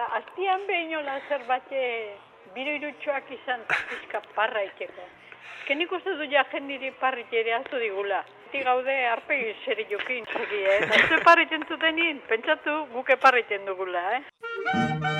Eta aztian behinola zerbait biro irutxoak izan pizka parra itxeko. Ezken nik uste du ja jendiri parrit ere azu digula. Ti gaude arpegi zeri jokin zegi, eh? Eta Zue parriten zutenin, pentsatu guke parriten dugula, eh?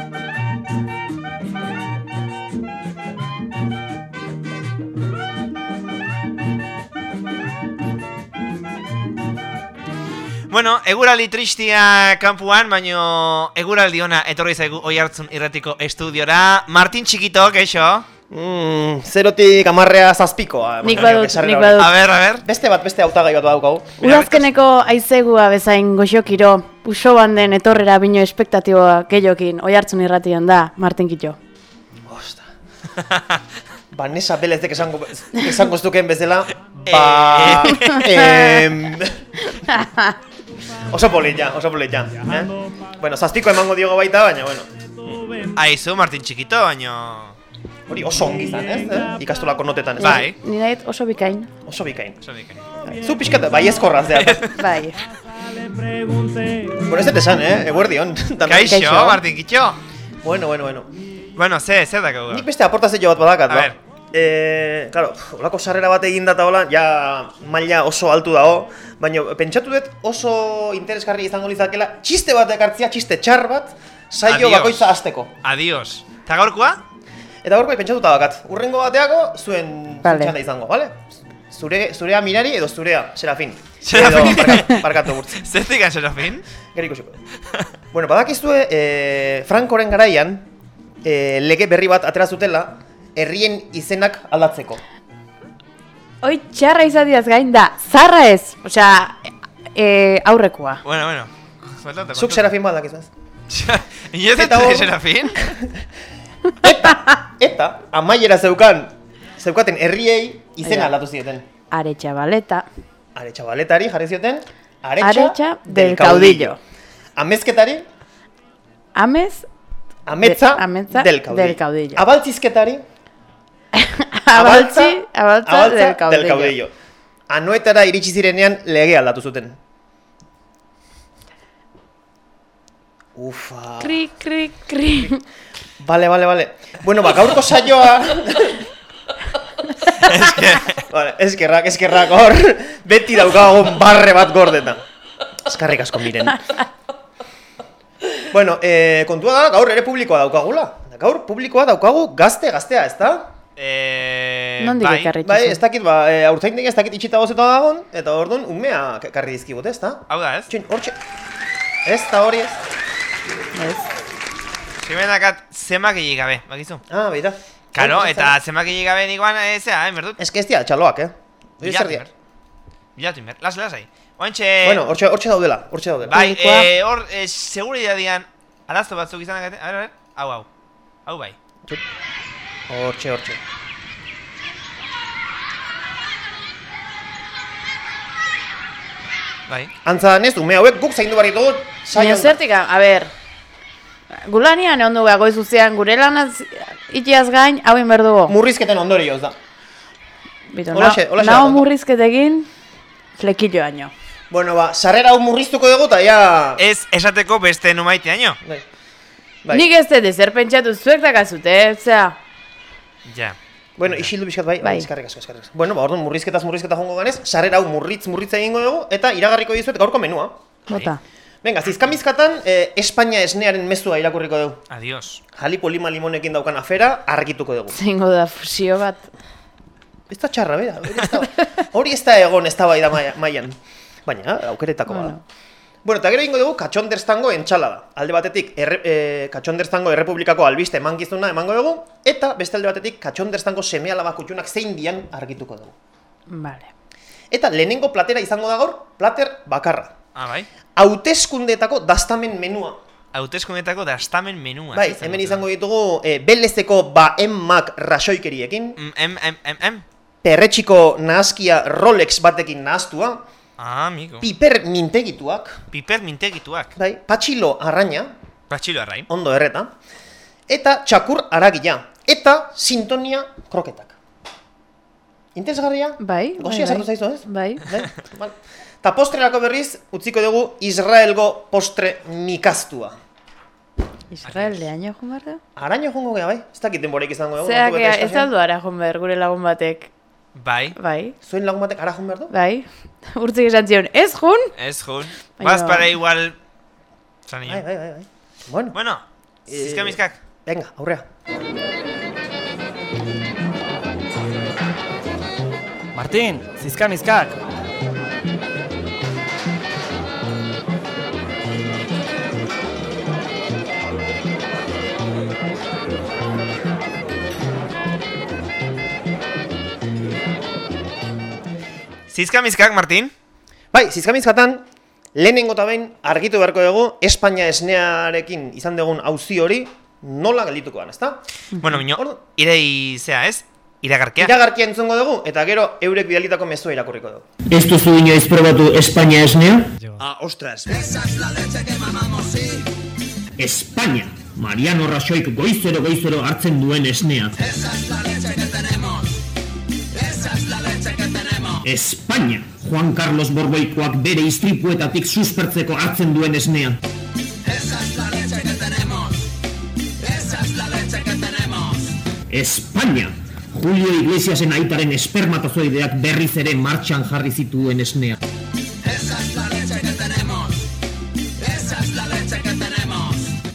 Bueno, eguraldi tristia kanpuan, baino eguraldi ona etorri zaigu oi hartzun irratiko estudiora. Martin Txikito, keixo? Mm, zerotik amarrea zazpikoa. Nik badut, nik badut. A ber, a ber. Beste bat, beste hautagai bat badaukagu. Udazkeneko aizegua bezain goxokiro, puso banden etorrera bino espektatiboa gehiokin, oi hartzun irratian da, Martin Kitxo. Osta. Vanessa Belezek esango, esango zuken bezala, ba... em, oso polit ja, oso polit ja. Eh? Bueno, zazpiko emango diogo baita, baina, bueno. Aizu, Martin Txikito, baino... Hori oso ongi izan, ez? Eh? Ikastolako notetan, ez? Bai. Ni nahi oso bikain. Oso bikain. Oso bikain. Zu pixkat, bai ezkorraz. Bai. bueno, ez dut esan, eh? Eguerdion. Kaixo, Kaixo. Martin Kitxo. Bueno, bueno, bueno. Bueno, ze, ze dakau Nik beste aportazio bat badakat, A ba. Eh, claro, olako sarrera bat egin data hola, ja maila oso altu dago, baina pentsatu dut oso interesgarri izango lizakela txiste bat ekartzia, txiste txar bat, saio Adios. bakoitza hasteko. Adios. Eta gaurkoa? Eta gaurko pentsatuta bakat, urrengo bateako zuen Vale. txanda izango, vale? Zure, zurea mirari edo zurea, Serafin. Serafin. Edo, barkatu gurtz. Zetik Serafin? Gero ikusiko. bueno, badakizue, eh, Frankoren garaian, eh, lege berri bat atera zutela, herrien izenak aldatzeko. Oi, txarra izadiaz gain da, zarra ez, osea, e, aurrekoa. Bueno, bueno. Faltate, Zuk Serafin bat dakizuz. Inoz Eta ez hor- Serafin? Eta, amaiera zeukan, zeukaten herriei izena aldatu zieten. Are txabaleta, Are txabaletari jarri zioten, aretxa, aretxa del caudillo. Amezketari, Amez, ametza, De- ametza del caudillo. del caudillo. Abaltzizketari, abaltzi, abaltza, abaltza del caudillo. del caudillo. Anoetara iritsi zirenean lege aldatu zuten. Ufa. Kri, kri, kri. Vale, vale, vale. Bueno, ba, gaurko saioa... vale, eskerrak, eskerrak hor, beti daukagun barre bat gordeta. Eskarrik asko miren. bueno, eh, kontua da, gaur ere publikoa daukagula. Gaur publikoa daukagu gazte, gaztea, ezta? Eh, Nondik bai. ekarri Bai, ez dakit, ba, e, aurtzaindik ez dakit itxita gozeta dagoen, eta orduan umea karri dizkigut, ezta? Hau da, ez? Txin, hortxe... Ez, eta hori ez. Ez. Zimenakat zemakili gabe, bakizu? Ah, beira. Karo, Hori, eta zemakili gabe nikoan, eh, zea, eh, berdut? Ez que ez dira, txaloak, eh? Bilatu inber. Bilatu inber, lasai, lasai. Oantxe... Bueno, hortxe, hortxe daudela, hortxe daudela. Bai, eh, hor, eh, seguridadian, arazo batzuk izan dakate, a ver, a ver, hau, hau. Hau bai. Hortxe, hortxe. Bai. Antza danez, ume hauek guk zaindu barri dugu Baina zertik, a ber, gulanian egon dugu goiz zuzean, gure lanaz itiaz gain, hauin behar dugu. Murrizketen ondorioz da. Bitu, Holaxe- na- holaxe naho dago. murrizketekin, flekillo año. Bueno, ba, sarrera hau murriztuko dugu eta ja... Ez esateko beste numaiteaino. Bai. Bai. Nik ez dut ezer pentsatu zuek dakazute, zera. Ja. Bueno, isildu bizkat bai, bai. Bai. eskarrik asko, eskarrik asko. Bueno, ba, orduan murrizketaz murrizketa jongo ganez, sarrera hau murritz murritza egingo dugu eta iragarriko dizuet gaurko menua. Bota. Venga, zizkamizkatan, eh, Espainia esnearen mezua irakurriko dugu. Adios. Jalipo lima limonekin daukan afera, argituko dugu. Zingo da fusio bat. Ez da txarra, bera. Hori ez da, egon ez da bai da maian. Baina, aukeretako bada. Bueno. Eta gero ingo dugu katxonderztango entxalada. Alde batetik, erre, e, katxonderztango errepublikako albiste emankizuna emango dugu, eta beste alde batetik katxonderztango seme alaba kutxunak zein dian argituko dugu. Vale. Eta lehenengo platera izango da gaur, plater bakarra. Ah, bai. Hauteskundeetako dastamen menua. Hauteskundetako dastamen menua. Bai, hemen izango ditugu e, belezeko ba emmak rasoikeriekin, Mm, Em, em, em, em. perretxiko nahazkia Rolex batekin nahaztua, Ah, amigo. piper mintegituak, Piper mintegituak. bai, patxilo arraina, Patxilo arrain. ondo erreta, eta txakur aragia, eta sintonia kroketak. Interesgarria? Bai, bai, Gozia bai. sartu zaizu, ez? Bai. Bai? Bai. Ta postrerako berriz, utziko dugu Israelgo postre mikastua. Israel behar da? Araño jongo gea, bai? Ez dakit denboreik izango dugu. Zerak, ordu bete ez aldu ara behar, gure lagun batek. Bai, Bai, Zuen lagun batek ara joan behar du? bai. Urtzik esan zion, ez jun? ez jun. Baz para igual... Zan bai, bai, bai. Bueno, Bueno, zizka Eh, mizkak. venga, aurrea. Martin, zizka mizkak. Zizka mizkak, Martin? Bai, zizkamizkatan, lehenengo eta behin argitu beharko dugu, Espainia esnearekin izan dugun auzi hori, nola geldituko dan, ezta? Bueno, Ordu- irei zea, ez? Iragarkia. Iragarkia entzungo dugu, eta gero eurek bidalitako mezua irakurriko dugu. Ez duzu inoiz probatu Espainia esnea? Ah, ostras. España, Mariano Rajoyk goizero goizero hartzen duen esnea. España, Juan Carlos Borboikoak bere istripuetatik suspertzeko hartzen duen esnea. España, Julio Iglesiasen aitaren espermatozoideak berriz ere martxan jarri zituen esnea.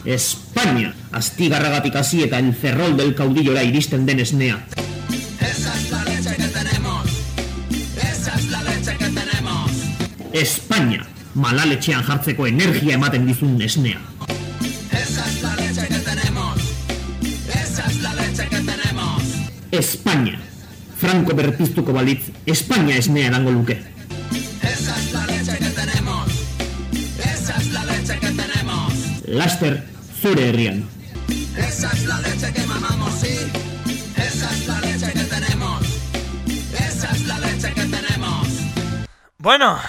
España, astigarragatik hasi eta el ferrol del caudillora iristen den esnea. España, malaletxean jartzeko energia ematen dizun esnea. Esa es la leche que tenemos. Esa es la leche que tenemos. España, Franco berpiztuko balitz, España esnea erango luke. Esa es la leche que tenemos. Esa es la leche que tenemos. Laster, zure herrian. Esa es la leche que mamamos, sí. Esa la leche que tenemos. Esa es la leche que tenemos. Bueno,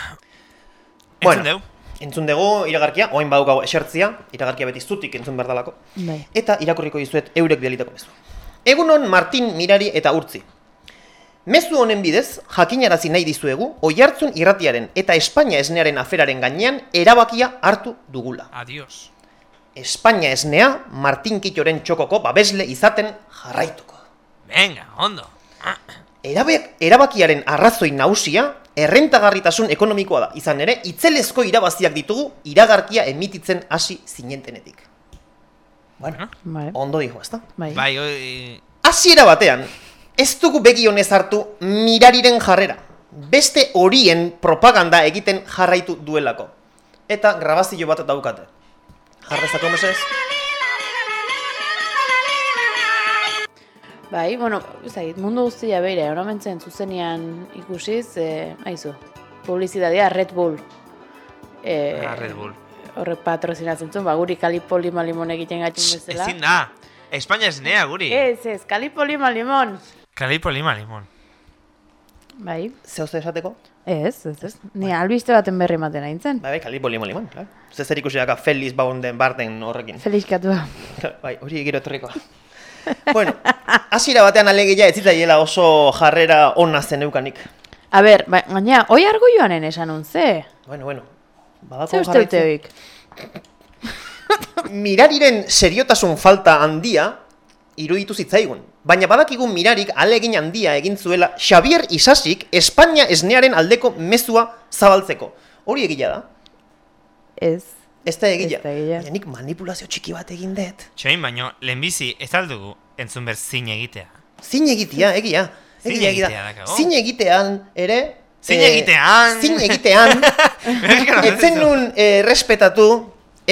Bueno. entzun deu. Entzun dugu iragarkia, oain badaukago esertzia, iragarkia beti zutik entzun behar dalako. Bai. Eta irakurriko dizuet eurek bidalitako mezu. Egunon Martin Mirari eta Urtzi. Mezu honen bidez, jakinarazi nahi dizuegu, oihartzun irratiaren eta Espainia esnearen aferaren gainean erabakia hartu dugula. Adios. Espainia esnea Martin Kitoren txokoko babesle izaten jarraituko. Venga, ondo. Erabek, erabakiaren arrazoi nausia, errentagarritasun ekonomikoa da. Izan ere, itzelezko irabaziak ditugu iragarkia emititzen hasi zinentenetik. Bueno, Bai, ondo dijo, ezta? bai. Bai, oi... Hasiera batean, ez dugu begi honez hartu mirariren jarrera. Beste horien propaganda egiten jarraitu duelako. Eta grabazio bat daukate. Jarrezako mesez? Bai, bueno, zait, mundu guztia beira, oramentzen zuzenean ikusiz, eh, aizu, publizitatea Red Bull. Eh, Ah, Red Bull. Horrek patrozinatzen zuen, ba, guri kalipo lima limon egiten gatxun bezala. Ezin da. Espainia esnea guri. Ez, ez, kalipo lima limon. Kalipo lima limon. Bai, Zeu zer esateko? ez, ez, ez. Ni albiste baten berri ematen aintzen. Bai, bai, kalipo limon limon, claro. Zer zer ikusi daka Feliz Baunden Barden horrekin. Felizkatua. bai, hori gero etorrikoa. Bueno, hasiera batean alegia ez zitzaiela oso jarrera ona zen eukanik. A ber, ba, gaina, oi argo joanen esan un, ze? Bueno, bueno. Badako jarraitzen. Mirariren seriotasun falta handia iruditu zitzaigun. Baina badakigun mirarik alegin handia egin zuela Xavier Isasik Espainia esnearen aldeko mezua zabaltzeko. Hori egia da? Ez. Ez da egia. Baina nik manipulazio txiki bat egin dut. Txoin, baino, lehenbizi ez aldugu entzun ber zin egitea. Zin egitea, egia. Zin Egia, egitea dakago. Zin egitean ere... Zin eh, egitean. Zin egitean. Etzen nun eh, respetatu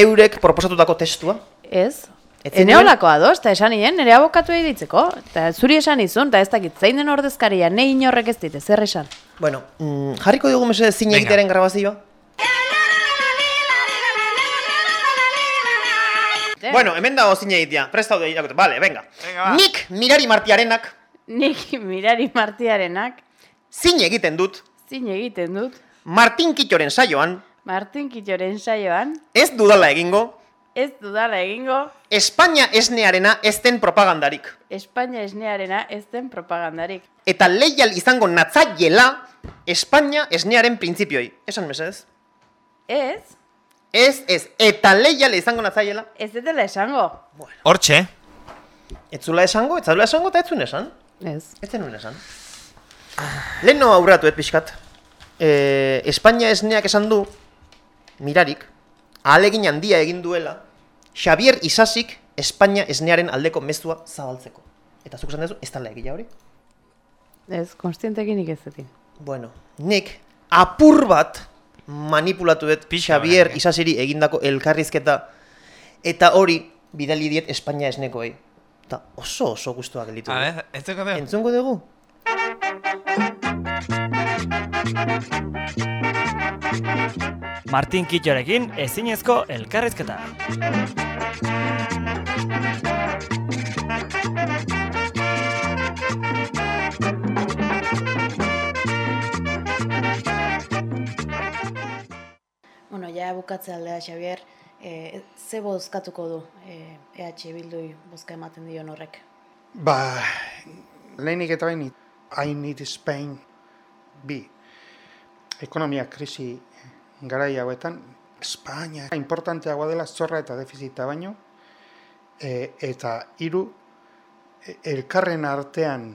eurek proposatutako testua. Ez. Zen Eneolako ados, eta esan nien, nire abokatu ditzeko. Eta zuri esan izun, eta ez dakit, zein den ordezkaria, nei inorrek ez dit, zer esan. Bueno, mm, jarriko dugu mesedez zin egitearen grabazioa? Bueno, hemen dago zin egitea. Prestau da irakote. Vale, venga. Venga, ba. Nik mirari martiarenak Nik mirari martiarenak, zin egiten dut zin egiten dut, Martin Kittoren saioan Martin Kittoren saioan, ez dudala egingo ez dudala egingo, Espainia esnearena ez den propagandarik. Espainia esnearena ez den propagandarik. Eta leial izango natzaiela Espainia esnearen printzipioei. Esan mesedez? Ez, Ez, ez, eta leiale izango natzaiela. Ez dela esango. Hortxe. Ez zula esango, ez zula esango, eta ez zuen esan. Ez. Ez zenuen esan. Leheno aurratu, et pixkat. E, Espainia esneak esan du, mirarik, ahalegin handia egin duela, Xavier Isasik Espainia esnearen aldeko mezua zabaltzeko. Eta zuk esan duzu, ez tala egila hori? Ez, konstientekin ikezetin. Bueno, nik apur bat manipulatu dut Pixa Xavier eh? Isasiri egindako elkarrizketa eta hori bidali diet Espainia esnekoei. Eta oso oso guztuak gelitu. A ez dugu. Entzungo dugu? Martin Kitxorekin ezinezko elkarrizketa. Ja bukatze aldea, Xavier, e, ze bozkatuko du e, EH Bildui bozka ematen dion horrek? Ba, lehenik eta behin, I need Spain bi. Ekonomia krisi garai hauetan, Espainia importanteagoa dela zorra eta defizita baino, e, eta hiru e, elkarren artean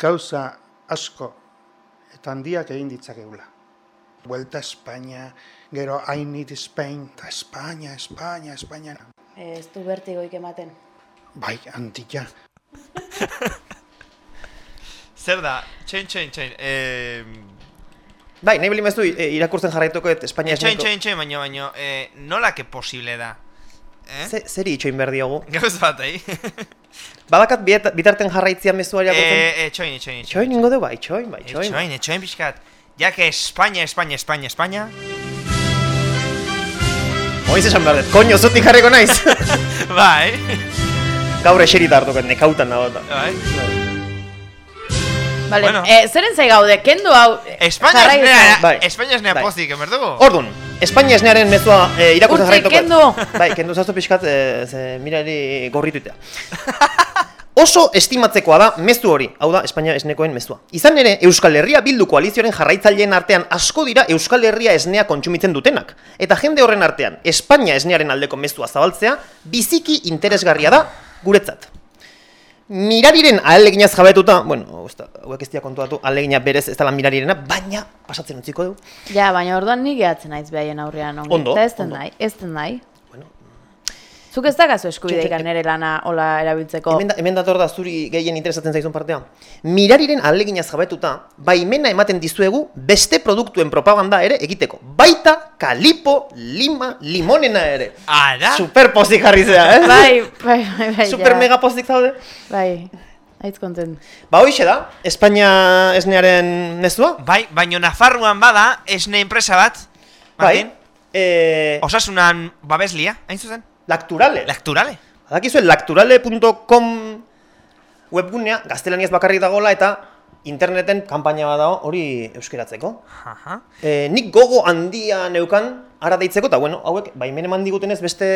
gauza asko eta handiak egin ditzakegula. Vuelta a España, gero I need Spain, eta España, España, España. Ez du bertigoik ematen. Bai, handia. Zer da? Txain, txain, txain. Eh, Bai, nahi belimez du e, irakurtzen jarraituko et Espainia txain, esneko. txain, txain, baino, baino, eh, nola que posible da? Eh? Ze, zeri itxoin behar diogu? Gauz bat, eh? Badakat biet- bitarten jarraitzia mezua irakurtzen? eh, eh, txoin, txoin, Itxoin ingo dugu, bai, itxoin, bai, Txoin, itxoin. txoin, txoin pixkat. Ja que España, España, España, España. Oiz esan behar dut, koño, zutik jarriko naiz. bai, Gaur eserita hartuko, nekautan nabota. bai. Vale, Bueno. e, zeren zai gaude, kendu hau... e, España es Bai. España es nea Bai. pozik, emerdugu? Ordun, Espainia esnearen mezua e, irakurtzen jarraituko. kendu! Bai, kendu zaztu pixkat, e, ze mirari gorrituitea. Oso estimatzekoa da mezu hori, hau da Espainia esnekoen mezua. Izan ere, Euskal Herria Bildu koalizioaren jarraitzaileen artean asko dira Euskal Herria esnea kontsumitzen dutenak. Eta jende horren artean, Espainia esnearen aldeko mezua zabaltzea, biziki interesgarria da guretzat. Mirariren ahaleginaz jabetuta, bueno, hauek ez dira kontuatu, ahalegina berez ez dela mirarirena, baina pasatzen utziko du. Ja, baina orduan ni gehatzen naiz behaien aurrean ongi. Ondo, Eta ez den ondo. nahi, ez den nahi. Zuk ez dakazu eskubideik txu, nere lana hola erabiltzeko. Hemen, da, hemen dator da zuri gehien interesatzen zaizun partea. Mirariren ahaleginaz jabetuta, baimena ematen dizuegu beste produktuen propaganda ere egiteko. Baita kalipo, lima, limonena ere. Ara? Super pozik jarri zea, eh? Bai, bai, bai, bai, Super ja. mega pozik zaude. Bai, haitz kontent. Ba hoixe da, Espainia esnearen mezua. Bai, baino Nafarroan bada, esne enpresa bat. Bai. Martin? Eh, Osasunan babeslia, hain zuzen? Lakturale. Lakturale. Badakizue lakturale.com webgunea gaztelaniaz bakarrik dagoela eta interneten kanpaina bat dago hori euskeratzeko. Aha. E, nik gogo handia neukan ara deitzeko, eta bueno, hauek, baimen eman digutenez beste,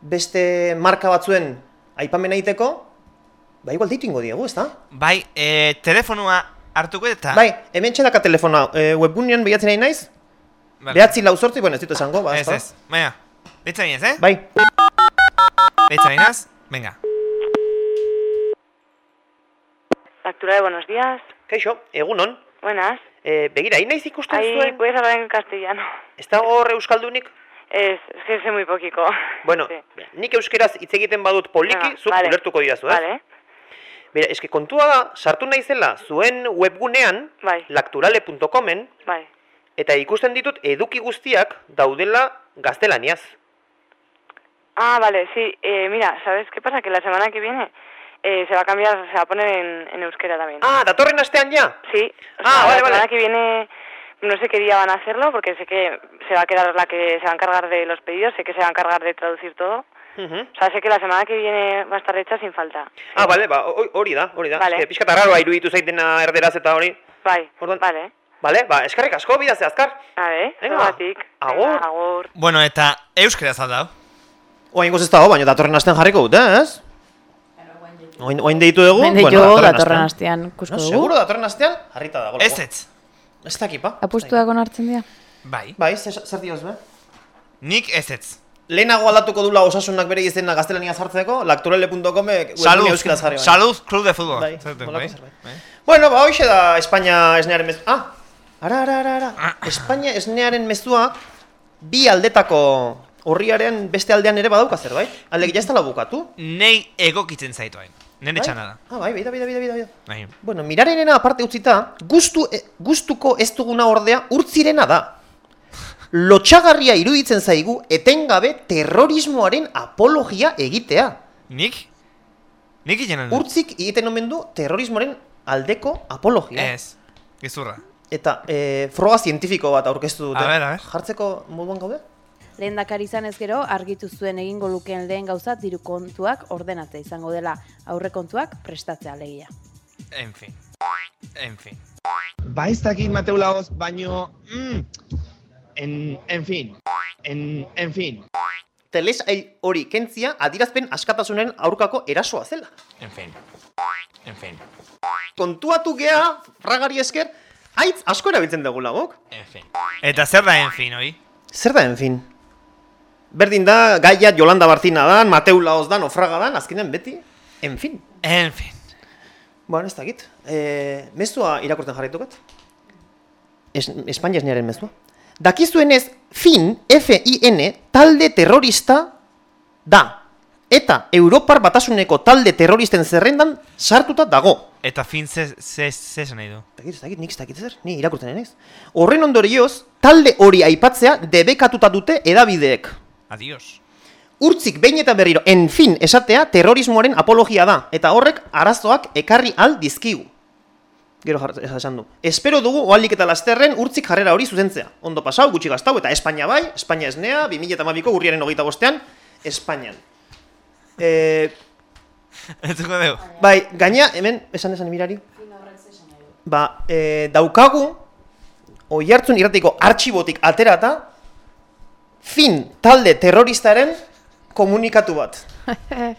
beste marka batzuen aipamena egiteko, ba igual deitu ingo diegu, ezta? Bai, eh, telefonua hartuko eta... Bai, hemen txedaka telefona, e, webgunean behiatzen nahi naiz, Vale. behatzi lau sortzi, bueno, ez ditu esango, ba, Ez, ez. Baina, Deitza binez, eh? Bai, Deitza binez, venga. Factura de buenos días. kaixo, egunon, Buenas. e, begira, naiz ikusten Ahí zuen, puedes hablar en castellano. ez dago hor euskaldunik? Es, es que sé muy poquito. Bueno, Sí. nik euskeraz hitz egiten badut poliki, Venga, zuk vale. ulertuko didazu, ez? Vale. Bera, eske kontua da, sartu naizela zuen webgunean, Bai. lakturale.comen, Bai. eta ikusten ditut eduki guztiak daudela gaztelaniaz. Ah, vale, sí. Eh, mira, ¿sabes qué pasa? Que la semana que viene eh, se va a cambiar, se va a poner en, en euskera también. Ah, datorren astean ja? Sí. O Ah, sea, vale, la semana vale. que viene no sé qué día van a hacerlo porque sé que se va a quedar la que se va a encargar de los pedidos, sé que se va a encargar de traducir todo. Mhm. O sea, sé que la semana que viene va a estar hecha sin falta. Ah, bale, ba, hoi- hori da, hori da. Vale. Eske pixka tarraroa iruditu zaitena erderaz eta hori. Bai, Orduan- vale. Bale, ba, eskarrik asko, bidazte azkar. A ver, Venga, agur. Venga, agur. Bueno, eta euskeraz aldau. Oain goz ez dago, baina datorren astean jarriko dute, ez? Oin, oin deitu dugu, Mende bueno, jo, datorren datorren astean. kusko No, dugu. seguro datorren astean, jarrita dago. Ez ez. Ez dakipa. Apustuak onartzen dira. Bai. Bai, zer, zer dioz, be? Nik ez ez. Lehenago aldatuko dula osasunak bere izena gaztelania sartzeko, laktorele.com Salud, jarri. baina. salud, club de fútbol. Bai, holako bai? Bai. Bueno, ba, hoxe da Espainia esnearen mezua. Ah, ara, ara, ara, ara. Espainia esnearen mezua bi aldetako horriaren beste aldean ere badauka zerbait. Aldek ja ez dela bukatu. Nei egokitzen zaitu hain. Nene Bai? txana da. Ah, bai, bida, bida, bida. bida. Bai. Bueno, mirarenena aparte utzita, gustu, eh, gustuko ez duguna ordea urtzirena da. Lotxagarria iruditzen zaigu etengabe terrorismoaren apologia egitea. Nik? Nik dut? Urtzik egiten omen du terrorismoaren aldeko apologia. Ez. Gizurra. Eta e, froga zientifiko bat aurkeztu dute. A ber, a ber. Jartzeko moduan gaude? Lehen dakar izan ez gero, argitu zuen egingo lukeen lehen gauza diru kontuak ordenatzea izango dela aurrekontuak prestatzea alegia. En fin. En fin. Ba ez dakit Mateu Laoz, baino... Mm, en, en fin. En, en fin. Telesail hori kentzia adirazpen askatasunen aurkako erasoa zela. En fin. En fin. Kontuatu gea, fragari esker, haitz asko erabiltzen dugu lagok. En fin. Eta zer da en fin, oi? Zer da, en fin? Berdin da, gaia Jolanda Bartina dan, Mateu Laoz dan, Ofraga dan, azkenean beti, en fin. En fin. Bueno, ez dakit. E, mezua irakurtzen jarraitukat. Es, Espainia esnearen mezua. Dakizuenez, fin, F-I-N, talde terrorista da. Eta Europar batasuneko talde terroristen zerrendan sartuta dago. Eta fin ze, ze, ze nahi du. Ez dakit, ez dakit, nik ez dakit zer, ni irakurtzen naiz. Horren ondorioz, talde hori aipatzea debekatuta dute edabideek. Adios. Urtzik behin eta berriro, en fin, esatea terrorismoaren apologia da, eta horrek arazoak ekarri al dizkigu. Gero esan du. Espero dugu oalik eta lasterren urtzik jarrera hori zuzentzea. Ondo pasau, gutxi gaztau, eta Espainia bai, Espainia esnea, 2008ko urriaren hogeita bostean, Espainian. E, Entzuko dugu. bai, gaina, hemen, esan esan mirari. Ba, e, daukagu, oi hartzun irratiko artxibotik aterata, fin talde terroristaren komunikatu bat.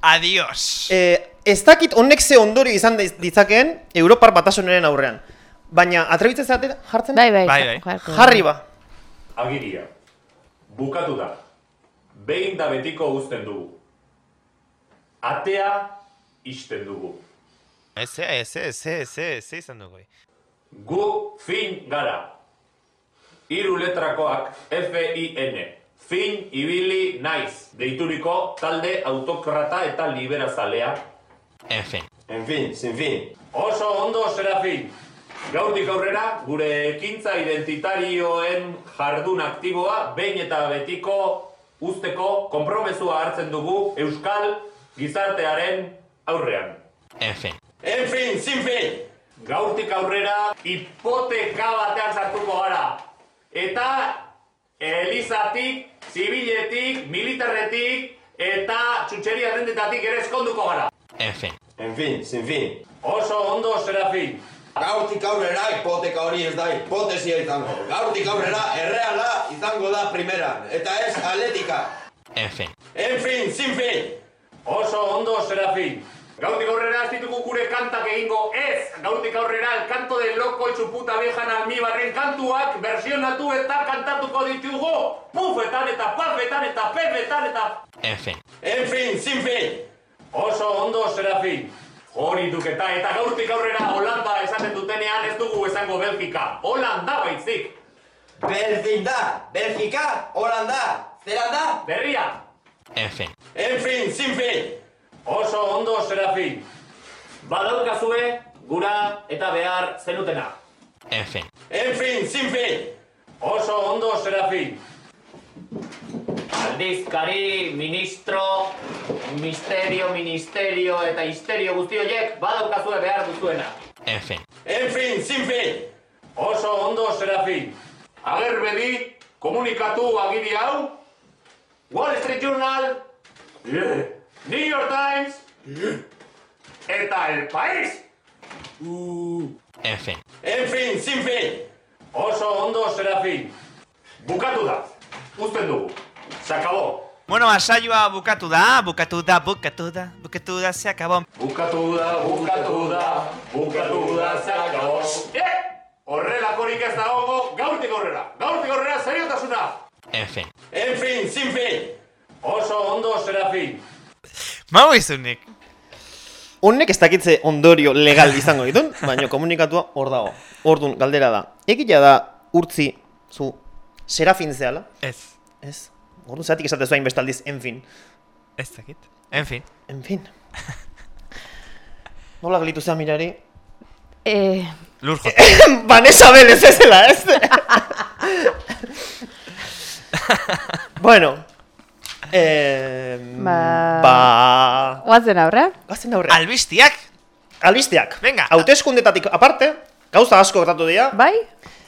Adios. E, ez dakit honek ze ondorio izan ditzakeen Europar batasunaren aurrean. Baina, atrebitzen zarete jartzen? Bai, bai, Bai, bai. Jarri ba. Agiria. Bukatu da. Behin da betiko uzten dugu. Atea isten dugu. Ez, ez, ez, ez, ez, ez izan dugu. Gu fin gara. Hiru letrakoak F-I-N. Fin ibili naiz. Deituriko talde autokrata eta liberazalea. En fin. En fin, sin fin. Oso ondo, Serafin. Gaurtik aurrera, gure ekintza identitarioen jardun aktiboa behin eta betiko usteko konpromesua hartzen dugu Euskal gizartearen aurrean. En fin. En fin, sin fin. Gaurtik aurrera hipoteka batean sartuko gara. Eta Elizatik, zibiletik, militarretik eta txutxeria dendetatik ere eskonduko gara. En fin. En fin, sin fin. Oso ondo, Serafin. Gaurtik aurrera hipoteka hori ez da hipotesia izango. Gaurtik aurrera erreala izango da primeran, eta ez atletika. En fin. En fin, sin fin. Oso ondo, Serafin. Gaurtik aurrera ez ditugu gure kantak egingo ez. Gaurtik aurrera el canto del loco y su puta vieja almibarren kantuak versionatu eta kantatuko ditugu. Pufetan eta pafetan eta pefetan eta... En fin. En fin, sin fin. Oso ondo, Serafin. Hori duketa eta gaurtik aurrera Holanda esaten dutenean ez dugu esango Belgika. Holanda baitzik. Belzin da, Belgika, Holanda, Zelanda. Berria. En fin. En fin, sin fin. Oso ondo, Serafin. Badaukazue, gura eta behar zenutena. En fin. En fin, sin fin. Oso ondo, Serafin. Aldizkari, ministro, misterio, ministerio eta histerio guzti horiek badaukazue behar duzuena. En fin. En fin, sin fin. Oso ondo, Serafin. Agerbedi, komunikatu agiri hau. Wall Street Journal. New York Times. Eta El País. En fin. En fin, sin fin. Oso ondo, Serafin. Bukatu da. Uzten dugu. Se acabó. Bueno, asaioa bukatu da, bukatu da, bukatu da, bukatu da, se acabó. Bukatu da, bukatu da, bukatu da, se acabó. Eh! Horrelakorik ez dago, gaurtik aurrera. Gaurtik aurrera, seriotasuna. En fin. En fin, sin fin. Oso ondo, Serafin. Mau izunik. Honek ez dakitze ondorio legal izango ditun, baina komunikatua hor dago. Ordun galdera da. Egia da urtzi zu serafin zehala? Ez. Ez. Orduan zeratik esatezu hain bestaldiz, en fin. Ez dakit. En fin. En fin. Nola gelitu zea mirari? Eh, Lur jo. Vanessa Vélez ez zela, ez? bueno. Eh, Ba- ba... Guazen aurra? Guazen aurre. Albistiak. Albisteak. Venga. Hauteskundetatik aparte, gauza asko gertatu dira. Bai?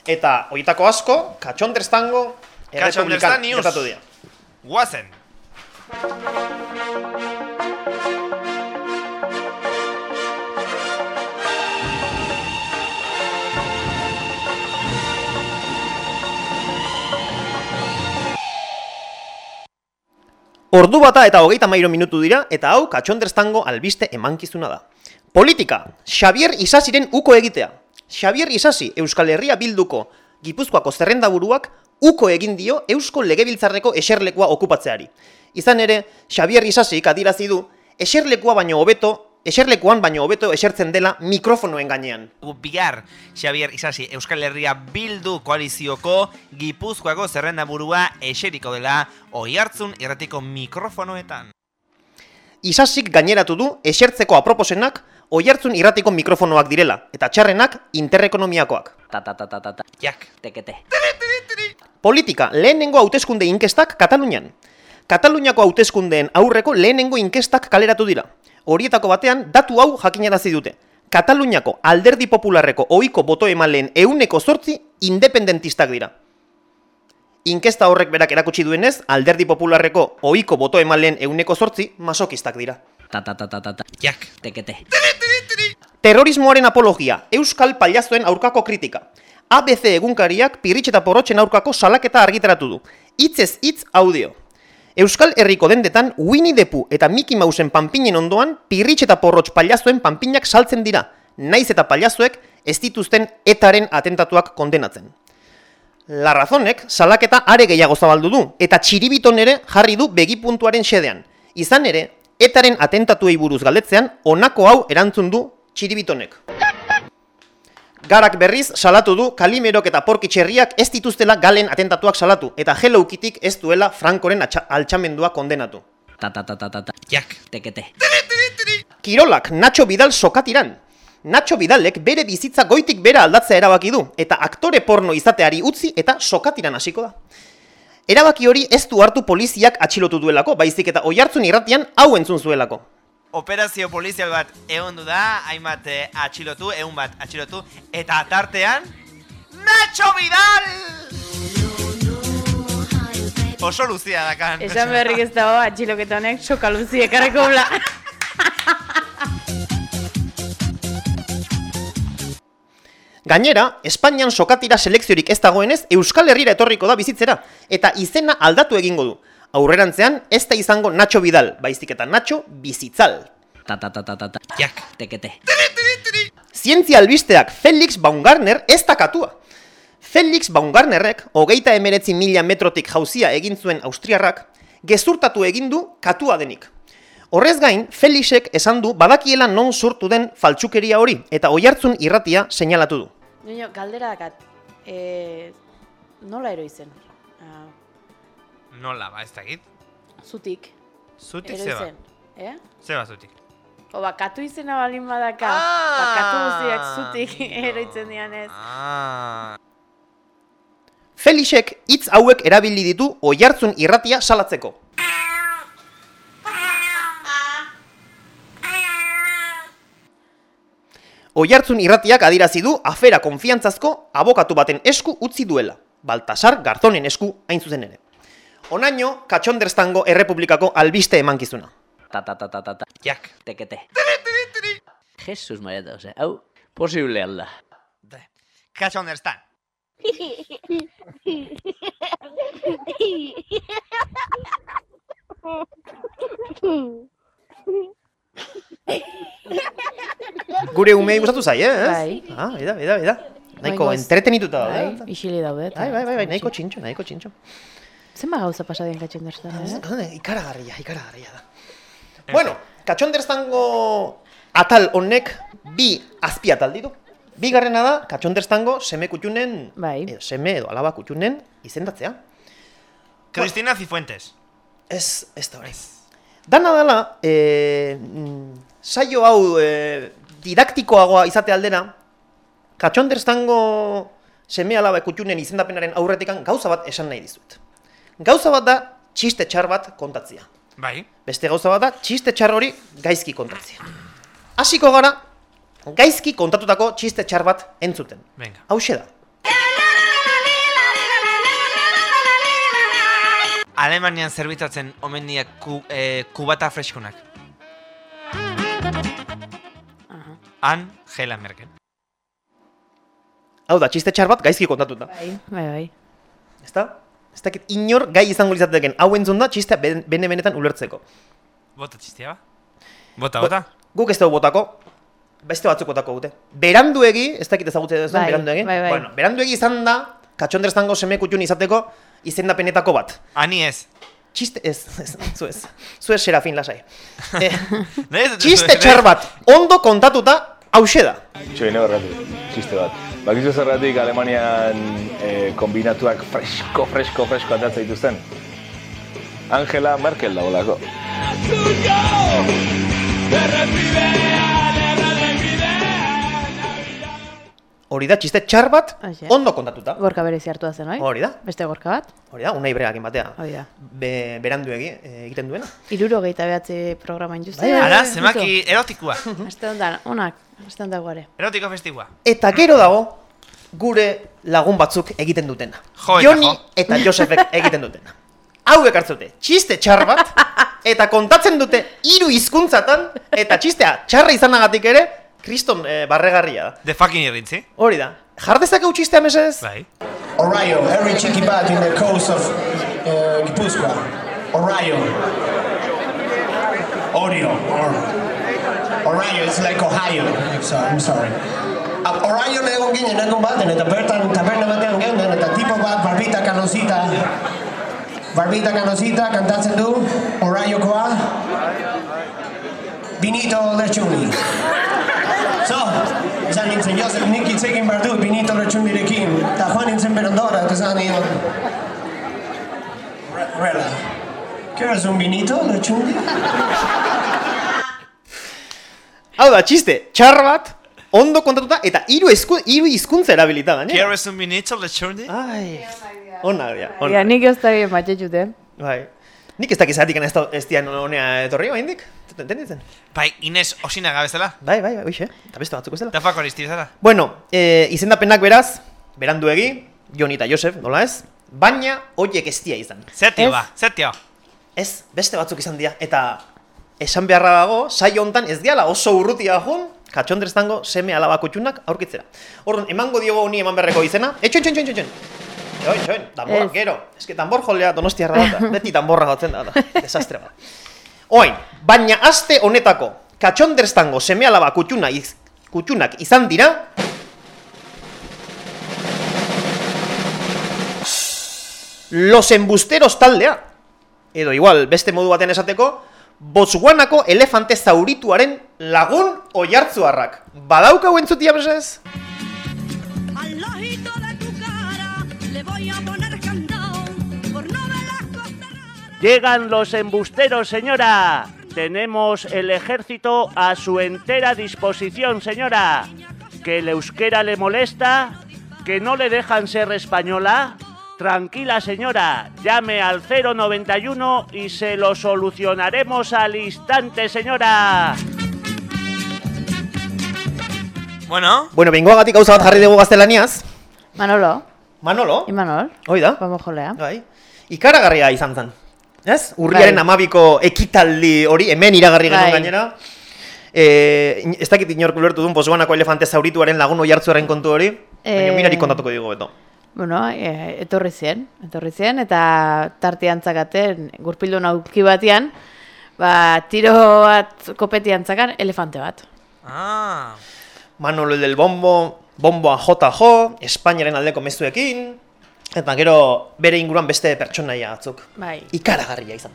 Eta horietako asko, katxonderstango, Katxonderstan errepublikan gertatu dira. Guazen. Ordu bata eta hogeita mairo minutu dira, eta hau katxonderstango albiste emankizuna da. Politika, Xavier Isasiren uko egitea. Xavier Isasi Euskal Herria Bilduko Gipuzkoako zerrendaburuak uko egin dio Eusko Legebiltzarreko eserlekua okupatzeari. Izan ere, Xavier Isasik adirazi du, eserlekua baino hobeto, eserlekuan baino hobeto esertzen dela mikrofonoen gainean. Bihar Xavier Isasi Euskal Herria Bildu koalizioko Gipuzkoako zerrendaburua eseriko dela oihartzun irratiko mikrofonoetan. Isasik gaineratu du esertzeko aproposenak oihartzun irratiko mikrofonoak direla, eta txarrenak interrekonomiakoak. Ta ta ta ta ta ta. Jak. Tekete. Politika, lehenengo hauteskunde inkestak Katalunian. Kataluniako hauteskundeen aurreko lehenengo inkestak kaleratu dira. Horietako batean, datu hau jakinarazi dute. Kataluniako alderdi popularreko ohiko boto emaleen euneko zortzi independentistak dira. Inkesta horrek berak erakutsi duenez, alderdi popularreko ohiko boto emaleen euneko zortzi masokistak dira. Ta ta ta ta ta ta. Jak. Tekete. Terrorismoaren apologia, Euskal Paliazoen aurkako kritika. ABC egunkariak pirritx eta porrotxen aurkako salaketa argitaratu du. Hitzez hitz audio. Euskal Herriko dendetan Winnie the Pooh eta Mickey Mousen panpinen ondoan pirritx eta porrotx paliazoen panpinak saltzen dira, naiz eta paliazoek ez dituzten etaren atentatuak kondenatzen. La Razonek salaketa are gehiago zabaldu du eta txiribiton ere jarri du begipuntuaren xedean. Izan ere, etaren atentatuei buruz galdetzean honako hau erantzun du txiribitonek. Garak berriz salatu du Kalimerok eta Porkitxerriak ez dituztela galen atentatuak salatu eta Hello Kittyk ez duela Frankoren altxamendua kondenatu. Ta ta ta ta ta ta. Jak. Tekete. Kirolak Nacho Bidal sokatiran. Nacho Bidalek bere bizitza goitik bera aldatzea erabaki du eta aktore porno izateari utzi eta sokatiran hasiko da. Erabaki hori ez du hartu poliziak atxilotu duelako, baizik eta oihartzun irratian hau entzun zuelako. Operazio polizial bat egondu da, hainbat eh, atxilotu, egun bat atxilotu, eta tartean... Nacho Vidal! Oso luzia dakan. Esan berrik ez dago atxiloketa honek soka luzi ekarreko bla. Gainera, Espainian sokatira selekziorik ez dagoenez Euskal Herrira etorriko da bizitzera eta izena aldatu egingo du. Aurrerantzean ez da izango Nacho Vidal, baizik eta Nacho Bizitzal. Ta ta ta ta ta ta. Jak. Tekete. Zientzia albisteak Felix Baumgartner ez da katua. Felix Baumgartnerrek, hogeita emeretzi mila metrotik jauzia egin zuen Austriarrak, gezurtatu egin du katua denik. Horrez gain, Felixek esan du badakiela non sortu den faltsukeria hori, eta oihartzun irratia seinalatu du. Nino, galdera dakat. E, nola ero izen? Ah, Nola, ba, ez dakit. zutik. Zutik Ero zeba. izen. Eh? Zeba zutik. O, ba, katu izena balin badaka. Ah, ba, katu guztiak zutik amigo. eroitzen dianez. Ah. Felixek hitz hauek erabili ditu oihartzun irratia salatzeko. Oihartzun irratiak adirazi du afera konfiantzazko abokatu baten esku utzi duela. Baltasar Garzonen esku hain zuzen ere. Onaino, Katxonderstango Errepublikako albiste emankizuna. Ta ta ta ta ta ta. Jak. Tekete. Jesus María, o sea, hau posible alda. Katxon erstan. Gure umei gustatu zai, eh? Bai. Ah, beda, beda. Nahiko Oraingoz- entretenituta daude. Bai, isili daude. Bai, bai, bai, bai, nahiko txintxo, nahiko txintxo. Zenba gauza pasadien katxonderstan, eh? Ikaragarria, ikaragarria da. Bueno, katxonderztango atal honek bi azpi atal ditu. Bigarrena da, katxonderztango seme kutxunen, bai. edo seme edo alaba kutxunen izendatzea. Cristina Cifuentes. Ez, ez da hori. Dana dela, e, saio hau e, didaktikoagoa izate aldera, katxonderztango seme alaba kutxunen izendapenaren aurretikan gauza bat esan nahi dizut. Gauza bat da, txiste txar bat kontatzea. Bai. Beste gauza bat da, txiste txar hori gaizki kontatzea. Hasiko gara, gaizki kontatutako txiste txar bat entzuten. Venga. Hauxe da. Alemanian zerbitzatzen omen dira ku, eh, kubata freskonak. Angela Merkel. Hau da, txiste txar bat gaizki kontatuta. Bai, bai, bai. Ezta? Ez dakit inor gai izango litzateken hau entzun da txistea ben- bene benetan ulertzeko. Bota txistea ba? Bota, bota. Guk ez dugu botako, beste batzuk botako dute. Beranduegi, ez dakit ezagutze duzuen, Bai, beranduegi. bai, bai. Bueno, beranduegi izan da, katxonderztango seme kutxun izateko izendapenetako bat. Ani ez. Txiste, ez, ez, zu ez. Zu ez serafin lasai. Eh, txiste txar bat, ondo kontatuta, hause da. Txoine horretu, txiste bat. Bakizu zerratik Alemanian eh, kombinatuak fresko, fresko, fresko aldatzen dituzten? Angela Merkel dagoelako. Hori da, txiste txar bat, Haixe. ondo kontatuta. Gorka berezi hartu da zen, oi? Hori da. Beste gorka bat? Hori da, unai bregakin batea. Hori da. Be, beranduegi eh, egiten duena. Iruro gehieta behatzi programa injustu. Bai, Ara, zemaki erotikua. Aste honetan, onak, aste honetan guare. Erotiko festigua. Eta gero dago, gure lagun batzuk egiten dutena. Jo eta Joni jo. eta Josefek egiten dutena. Hauek hartzute, txiste txar bat, eta kontatzen dute hiru hizkuntzatan eta txistea txarra izanagatik ere, kriston eh, barregarria da. The fucking irrintzi. Hori da. Jar dezakegu txistea mesedez? Bai. Ohio, every cheeky bat in the coast of uh, Gipuzkoa. Ohio. Oreo. Or, Ohio, it's like Ohio. So, I'm sorry. Uh, Ohio egon ginen egon baten, eta bertan taberna batean geunden, eta tipo bat barbita kanosita, barbita kanosita kantatzen du, Ohiokoa, Benito Lertxundi. So, esan nintzen, Josep, nik hitz egin behar dut Benito Lertxundirekin, eta joan nintzen berondora, eta esan nion, "Re- Rela, ¿quieres un Benito Lertxundi? Hau da, txiste txar bat, ondo kontatuta, eta hiru hiru hizkuntza erabilita gainera. ¿Quieres un minito de churni? Ai, ona, ja, ona. nik ez da bien matxetxute. Bai. Nik ez dakiz zatik ez, da- ez dian honea etorri, baindik? Entenditzen? Bai, Ines Osinaga bezala. Bai, bai, bai, hoxe. Eta beste batzuk bezala. Da fakor izti bezala. Bueno, eh, izendapenak beraz, beranduegi, Joni eta Josef, nola ez? Baina, hoiek ez dira izan. Zetio ba, zetio. Ez, beste batzuk izan dira. Eta esan beharra dago, saio hontan ez diala oso urrutia jun, katxondreztango seme alaba kutxunak aurkitzera. Orduan, emango diogo honi eman berreko izena. Etxoin, txoin, txoin, txoin, Txoin, txoin, tambora, Ez. gero. Ez que tambor jolea donostiarra da, beti tamborra jotzen da, desastre bat. Oain, baina aste honetako katxondreztango seme alaba kutxuna, iz, kutxunak izan dira, Los embusteros taldea. Edo igual, beste modu baten esateko, Botswanako elefante zaurituaren lagun oiartzuarrak. Badaukagu entzutia besez? Llegan los embusteros, señora. Tenemos el ejército a su entera disposición, señora. ¿Que el euskera le molesta? ¿Que no le dejan ser española? Tranquila, señora. Llame al 091 y se lo solucionaremos al instante, señora. Bueno. Bueno, bengoagatik gauza bat jarri dugu gaztelaniaz. Manolo. Manolo? Imanol. Hoi da? Vamos jolea. Bai. Ikaragarria izan zen. Ez? Urriaren Bai. amabiko ekitaldi hori, hemen iragarri genuen Bai. gainera. E, ez dakit inork ulertu duen Botswanako elefante zaurituaren lagun oiartzuaren kontu hori. Baina Eh, mirari kontatuko digu beto. Bueno, e, etorri zien, etorri zien, eta tartean zakaten, gurpildu nauki batean, ba, tiro bat kopetian zakan, elefante bat. Ah. Manolo el del bombo, bomboa jota jo, Espainiaren aldeko mezuekin, Eta gero bere inguruan beste pertsonaia batzuk. Bai. Ikaragarria izan.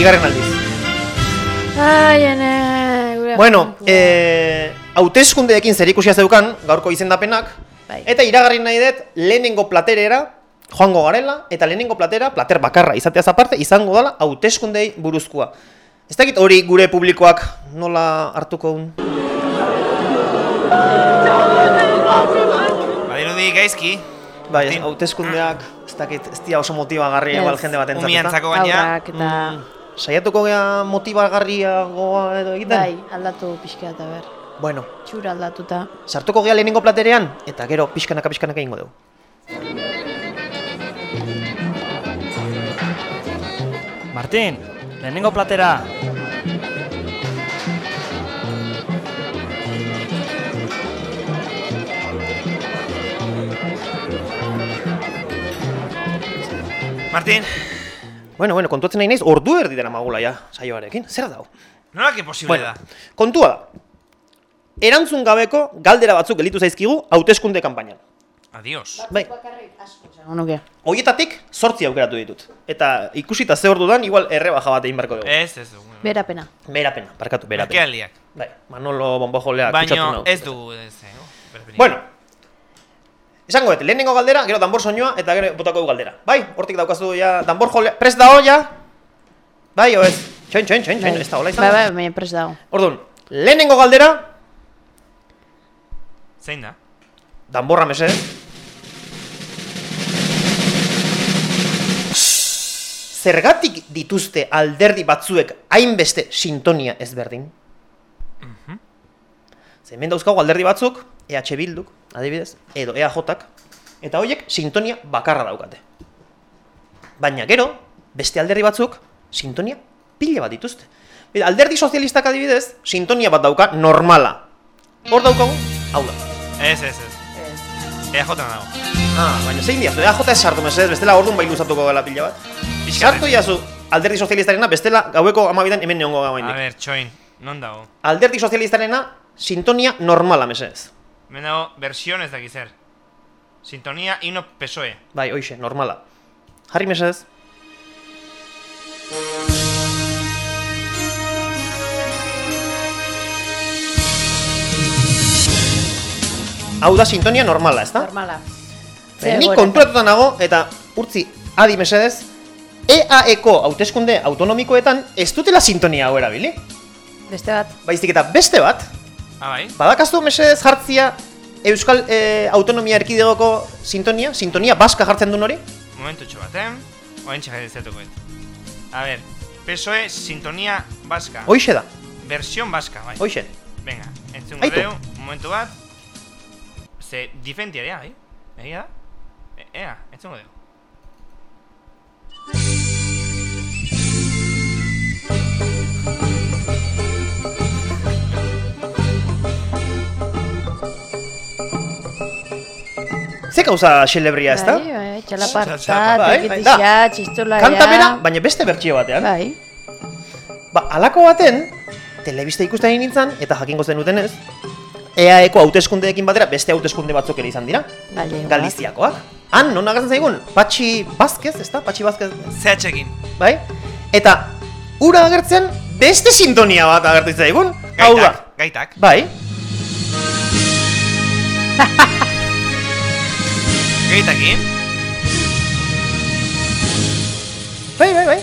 Igarren aldiz. Ai, ene, gure Bueno, eh, hauteskundeekin zer ikusia zeukan, gaurko izendapenak, Bai. eta iragarri nahi dut lehenengo platerera joango garela, eta lehenengo platera, plater bakarra izateaz aparte, izango dela hauteskundei buruzkoa. Ez dakit hori gure publikoak nola hartuko un? Badirudi gaizki. Bai, hauteskundeak, ez dakit, ez dira oso motibagarria igual jende baten Umiantzako gaina. Eta... Saiatuko gea motibagarriagoa edo egiten? Bai, aldatu pixka eta ber. Bueno, Txura aldatuta. sartuko gea lehenengo platerean, eta gero pixkanaka pixkanaka egingo dugu. Martin, lehenengo platera. Martin, Bueno, bueno, kontuatzen nahi naiz, ordu erdi dara magula ja, saioarekin. Zer da? hau? nola que posible Bueno, da? kontua da. Erantzun gabeko galdera batzuk gelditu zaizkigu hauteskunde kanpainan. Adios. Bai. Onuke. Hoietatik sortzi aukeratu ditut. Eta ikusita ze ordudan, igual erre baja bat egin barko dugu. Ez, ez dugu. Berapena. Berapena, barkatu, berapena. Merkealdiak. Bai, Manolo Bombojoleak kutsatu nau. ez dugu ez, eh? berbenik. Bueno, esango dut, lehenengo galdera, gero danbor soinua, eta gero botako dugu galdera. Bai, hortik daukazu ja, danbor jolea, prest dago ja? Bai, o ez? Txoin, txoin, txoin, txoin, ez da hola izan. Bai, bai, baina prest dago. Orduan, lehenengo galdera, Zein da? danborra mese. Zergatik dituzte alderdi batzuek hainbeste sintonia ezberdin? Ze hemen dauzkagu alderdi batzuk, EH Bilduk, adibidez, edo EAJak, eta horiek sintonia bakarra daukate. Baina gero, beste alderdi batzuk, sintonia pila bat dituzte. Alderdi sozialistak adibidez, sintonia bat dauka normala. Hor daukagu, hau da. Ez, ez, ez. EJ nago. Ah, baina zein diazu, EAJ ez sartu mesedez, bestela orduan bai luzatuko gela pila bat. Sartu jazu alderdi sozialistarena, bestela gaueko amabitan hemen neongo gau A ber, txoin, non dago? Alderdi sozialistarena, sintonia normala mesedez. Hemen dago, versión ez dakiz zer. Sintonía himno PSOE. Bai, hoixe, normala. Jarri mesedez. Hau da sintonia normala, ezta? Normala. Baina Ni konturatuta nago, eta urtzi, adi mesedez, EAEko hauteskunde autonomikoetan ez dutela sintonia hau erabili. Beste bat. Baizik eta beste bat, Ah, bai? badakazu mesedez jartzia Euskal eh, Autonomia Erkidegoko sintonia, sintonia baska jartzen duen hori? Momentu txobaten. Oen txak edizatuko A ber, PSOE sintonía vasca. Hoixe da. Versión vasca, bai. Hoixe. Venga, entzungo Aitu. deu, momentu bat. Ze, diferentia dira, bai? Egia da? E, ea, entzungo deu. Ze gauza xelebria, ezta? Bai, bai, txalaparta, Bai, bai, tekitixia, da. txistulaia. Kanta bera, baina beste bertsio batean. Bai. Ba, alako baten, telebista ikusten egin nintzen, eta jakingo zen ez, EAEko hauteskundeekin batera beste hauteskunde batzuk ere izan dira. Galegoak. Galiziakoak. Han, non agatzen zaigun? Patxi Vázquez, ezta? Patxi Vázquez. Zehatxekin. Bai? Eta, ura agertzen, beste sintonia bat agertu zaigun. Hau da. Gaitak. Bai. Gaitakin. Bai, bai, bai.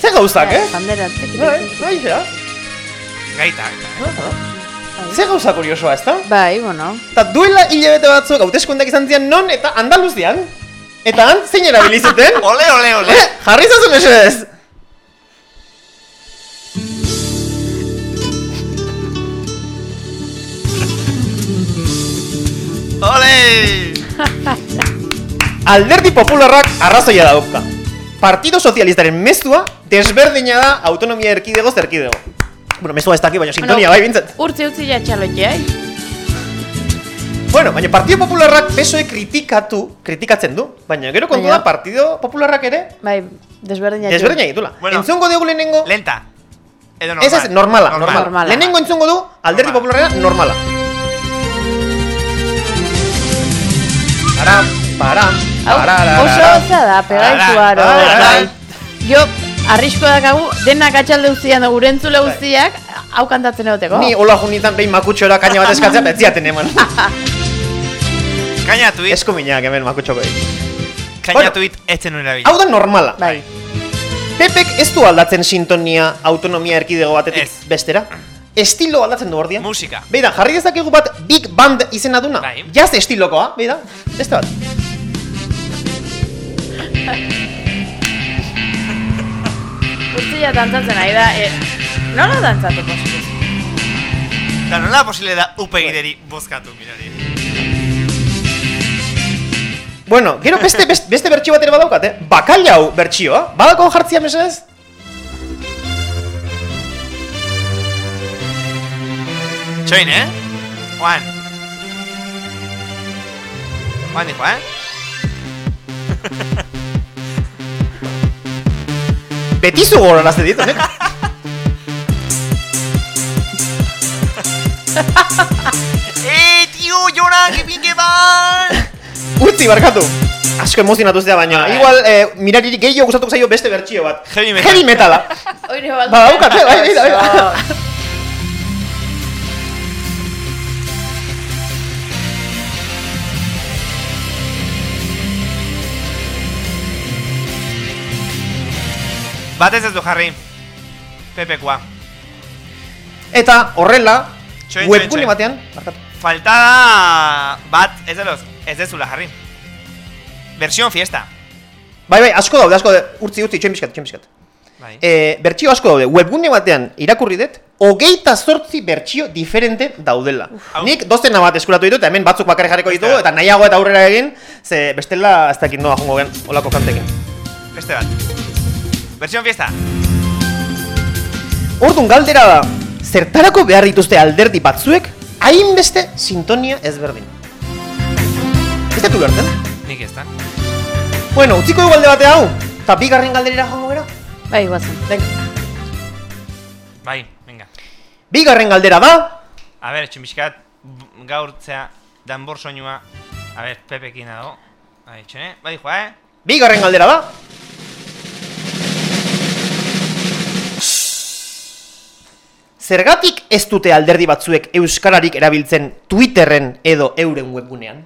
Ze gauzak, eh? Bandera, Bai, bai, ja. Gaitak. Ze gauza kuriosoa, ezta? Bai, bueno. Eta duela hilabete batzuk hauteskundeak izan zian non eta Andaluzian. Eta han zein erabili zuten? ole, ole, ole. Eh, jarri zazu mesedez. Ole! Alderdi popularrak arrazoia dauka. Partido Sozialistaren mezua desberdina da autonomia erkidego zerkidego. Bueno, mezua ez daki, baina sintonia bai bintzat. Urtzi utzi ja txalote, ai. Bueno, baina Partido Popularrak PSOE kritikatu, kritikatzen du. Baina gero kontu da, Partido Popularrak ere Bai, desberdina. desberdina ditula. Bueno. Entzungo dugu lehenengo... Lenta. Edo Ez ez, normala, Normal. normala. Normala. Lehenengo entzungo du, alderdi popularrera normala. Param, param, pararara. oso hotza da, pegaitu aro, Pararara. bai. Jo, arrisko dakagu, denak atxalde guztian da gure entzule guztiak, hau kantatzen egoteko. Ni hola junitan behin makutxora kaina bat eskatzea, betziaten eman. Kaina tuit. Esko minak hemen makutxoko Kaina tuit ez zen. Hau da normala. Bai. Pepek ez du aldatzen sintonia autonomia erkidego batetik bestera? Estilo aldatzen du ordia? Musika. Beida, jarri dezakegu bat Big Band izena duna? Bai. Jaz estilokoa, beida, beste bat. Guztia dantzatzen ari da, e, nola dantzatu posible? Da nola posible da upegideri bozkatu, mirari. Bueno, gero beste, beste, beste bertxio bat ere badaukat, eh? Bakailau bertxioa, badako jartzia mesedez? Txoin, eh? Juan. Juan dijo, eh? Betizu gogorarazte dit, honek? Eh, tio, Jona, que que va! Utzi, barkatu! Asko emozionatu zea baina. Igual, eh, mirari gehiago gustatuko zaio beste bertxio bat. Heavy metal. Heavy metala. Oire bat. Ba, daukat, eh, bai, bai, bai, Batez ez du jarri. Pepekoa. Eta horrela, webgune batean, barkatu. Falta bat, ez deloz, ez dezula jarri. Versión fiesta. Bai, bai, asko daude, asko daude. Urtzi, urtzi, bizkat, txoin bizkat. Bai. E, bertxio asko daude, webgune batean irakurri dut, hogeita zortzi bertxio diferente daudela. Nik dozena bat eskuratu ditut, eta hemen batzuk bakarrik jarriko ditugu, eta nahiago eta aurrera egin, ze bestela ez dakit noa jongo gen, olako kantekin. Beste bat. Versión fiesta. Orduan galdera da, zertarako behar dituzte alderdi batzuek, hainbeste sintonia ezberdin. Ez dut ulertzen? Nik ez da. Bueno, utziko dugu alde bate hau, eta bigarren galderera jongo gara? Bai, guazen. Venga. Bai, venga. Bigarren galdera da, A ber, txumbiskat, gaurtzea, danbor soinua. A ber, pepekin dago. Bai, txone, bai, joa, eh? bigarren galdera da, Zergatik ez dute alderdi batzuek euskararik erabiltzen Twitterren edo euren webgunean?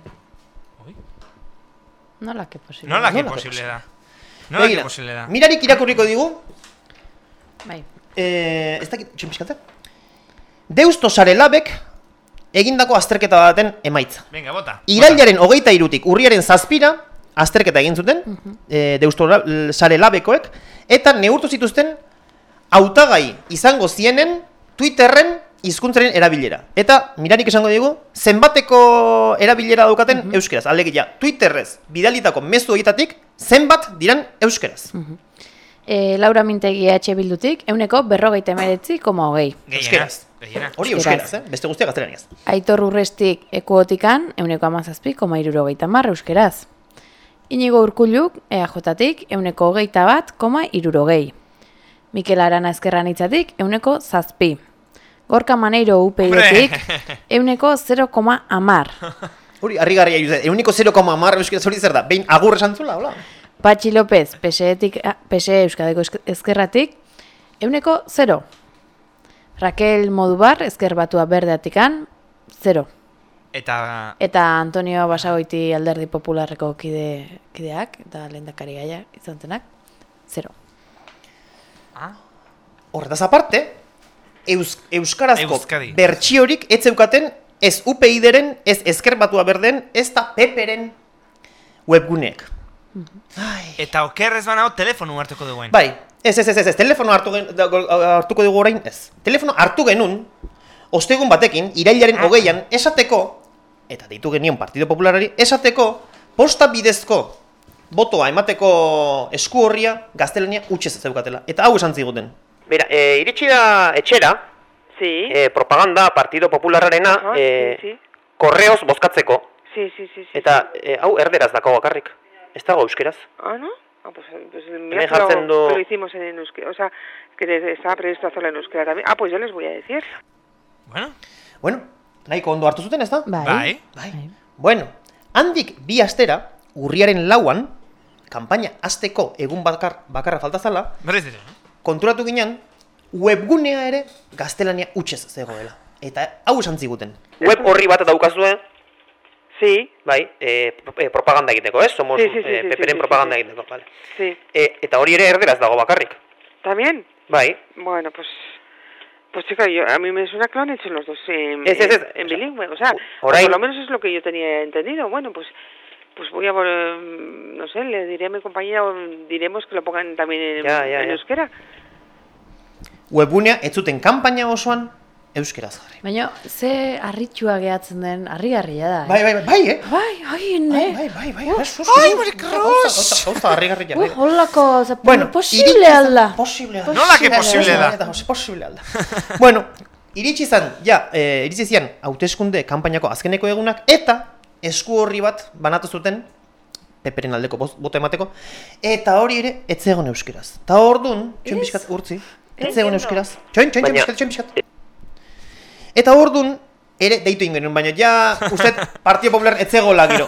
Nola que posible. Nola que posible da. Nola que posible da. Mirarik irakurriko digu, Bai. eh, ez dakit, txempiskatza? Deusto sare labek egindako azterketa baten emaitza. Venga, bota. Irailaren hogeita irutik urriaren zazpira, azterketa egin zuten, eh, Deusto la- l- sare labekoek, eta neurtu zituzten hautagai izango zienen Twitterren hizkuntzaren erabilera. Eta mirarik esango digu, zenbateko erabilera daukaten euskeraz. Alegia, Twitterrez bidalitako mezu horietatik zenbat diran euskeraz. E, Laura Mintegi EH Bildutik, euneko berrogeita emeretzi, koma hogei. Euskeraz. Hori euskeraz, eh? Beste guztiak gaztelaniaz. Aitor Urrestik ekuotikan, euneko amazazpi, koma irurogeita mar, euskeraz. Inigo Urkulluk, EAJ-tik, euneko hogeita bat, koma irurogei. Mikel Arana Ezkerran hitzatik, euneko zazpi. Gorka Maneiro UPI-etik, euneko 0, amar. Hori, harrigarria iruditzen. Euniko 0,10 euskeraz hori zer da? Behin agur esan zula, hola? Patxi López, PSE-etik, ah, PSE Euskadeko Ezkerratik, euneko 0. Raquel Modubar, Ezker Batua Berdeatikan, 0. Eta... Eta Antonio Basagoiti alderdi popularreko kide, kideak, eta lehendakari gaia izan zenak, 0. Horretaz aparte, Eus, Euskarazko Euskadi. bertsiorik ez zeukaten ez UPI-deren, ez ezker batua berden, ez da Peperen webguneek. Eta okerrez banao telefonu hartuko duguen. Bai, ez, ez, ez, ez, ez, telefono hartu gen, da- go- hartuko dugu orain, ez. Telefono hartu genuen, ostegun batekin, irailaren hogeian, esateko, eta deitu genion Partido Popularari, esateko, posta bidezko botoa emateko esku horria gaztelania utxez zeukatela. Eta hau esan ziguten. Bera, e, iritsi da etxera, Sí. e, propaganda Partido Populararena Ajá, e, sí, sí. korreoz bozkatzeko. Sí, sí, sí, sí. Eta e, hau erderaz dako bakarrik. Ez dago euskeraz. Ah, ¿no? Ah, pues, eh, pues mira jartzen lo, du- lo hicimos en euskera. O sea, que estaba previsto hacerlo en euskera también. Ah, pues yo les voy a decir. Bueno. Bueno, nahiko ondo hartu zuten, ez da? Bai. Bai. Bai. Bueno, Handik bi astera, urriaren lauan, kanpaina azteko egun bakar, bakarra falta zala, Berriz ere. Konturatu ginen, webgunea ere gaztelania utxez zegoela. Eta hau esan ziguten. Web horri bat daukazue, Sí. bai, e, e, propaganda egiteko, ez? Somos Sí, sí, sí, eh, sí, peperen sí, propaganda egiteko, vale. Sí. E, eta hori ere erderaz dago bakarrik. ¿También? Bai. Bueno, pues... Pues chica, yo, a mí me suena que lo han hecho los dos en, Es, es, es. en, en bilingüe. O sea, Orain- por lo menos es lo que yo tenía entendido. Bueno, pues pues voy a... No sé, le diré a mi compañera, diremos que lo pongan también en, Ya, ya, en ya. euskera. Webgunea ez zuten kanpaina osoan euskeraz jarri. Baina, ze harritxua gehatzen den, harrigarria da. eh? Bai, bai, bai, bai, eh? Bai, ai, ne. Bai, bai, bai, ez, ez, ai, Maricruz! Gauza, gauza, harrigarria. Uh, holako, oza, Bueno, posible alda. Posible alda. Nola que posible da? Posible alda. bueno, iritsi izan, ja, eh, iritsi zian, hauteskunde kanpainako azkeneko egunak, eta esku horri bat banatu zuten, peperen aldeko boto emateko, eta hori ere, ez zegoen euskeraz. Ta orduan, txoin pixkat urtzi, ez zegoen euskeraz. Txoin, txoin, txoin Baina- pixkat. Eta orduan, ere deitu ingenen, baina ja, uste, Partio Popular ez zegoela giro.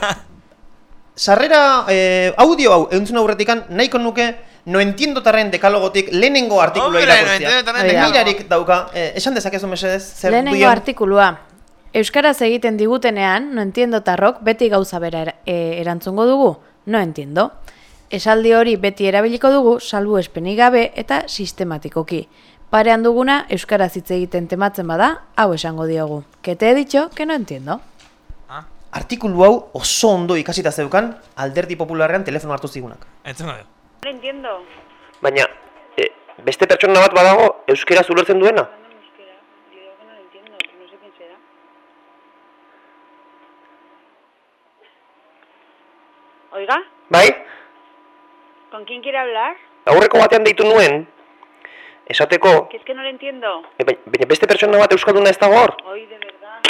Sarrera eh, audio hau entzun aurretikan nahiko nuke no entiendo tarren dekalogotik lehenengo artikulua no irakurtzea. dekalogo. Mirarik dauka, eh, esan dezakezu mesedez, zer Lehenengo artikulua. Euskaraz egiten digutenean, no entiendo tarrok, beti gauza bera er- e, erantzungo dugu. No entiendo. Esaldi hori beti erabiliko dugu, salbu espenik gabe eta sistematikoki. Parean duguna, Euskaraz hitz egiten tematzen bada, hau esango diogu. Que te he dicho que no entiendo. Artikulu hau oso ondo ikasita zeukan alderdi popularrean telefono hartu zigunak. Entzungo du. No entiendo. Baina, eh, beste pertsona bat badago euskera ulertzen duena? Oiga, Bai? ¿con quién quiere hablar? Aurreko batean deitu nuen, esateko, Que es que no le entiendo. eh, baina baina beste pertsona bat euskalduna ez dago hor? Hoy de verdad.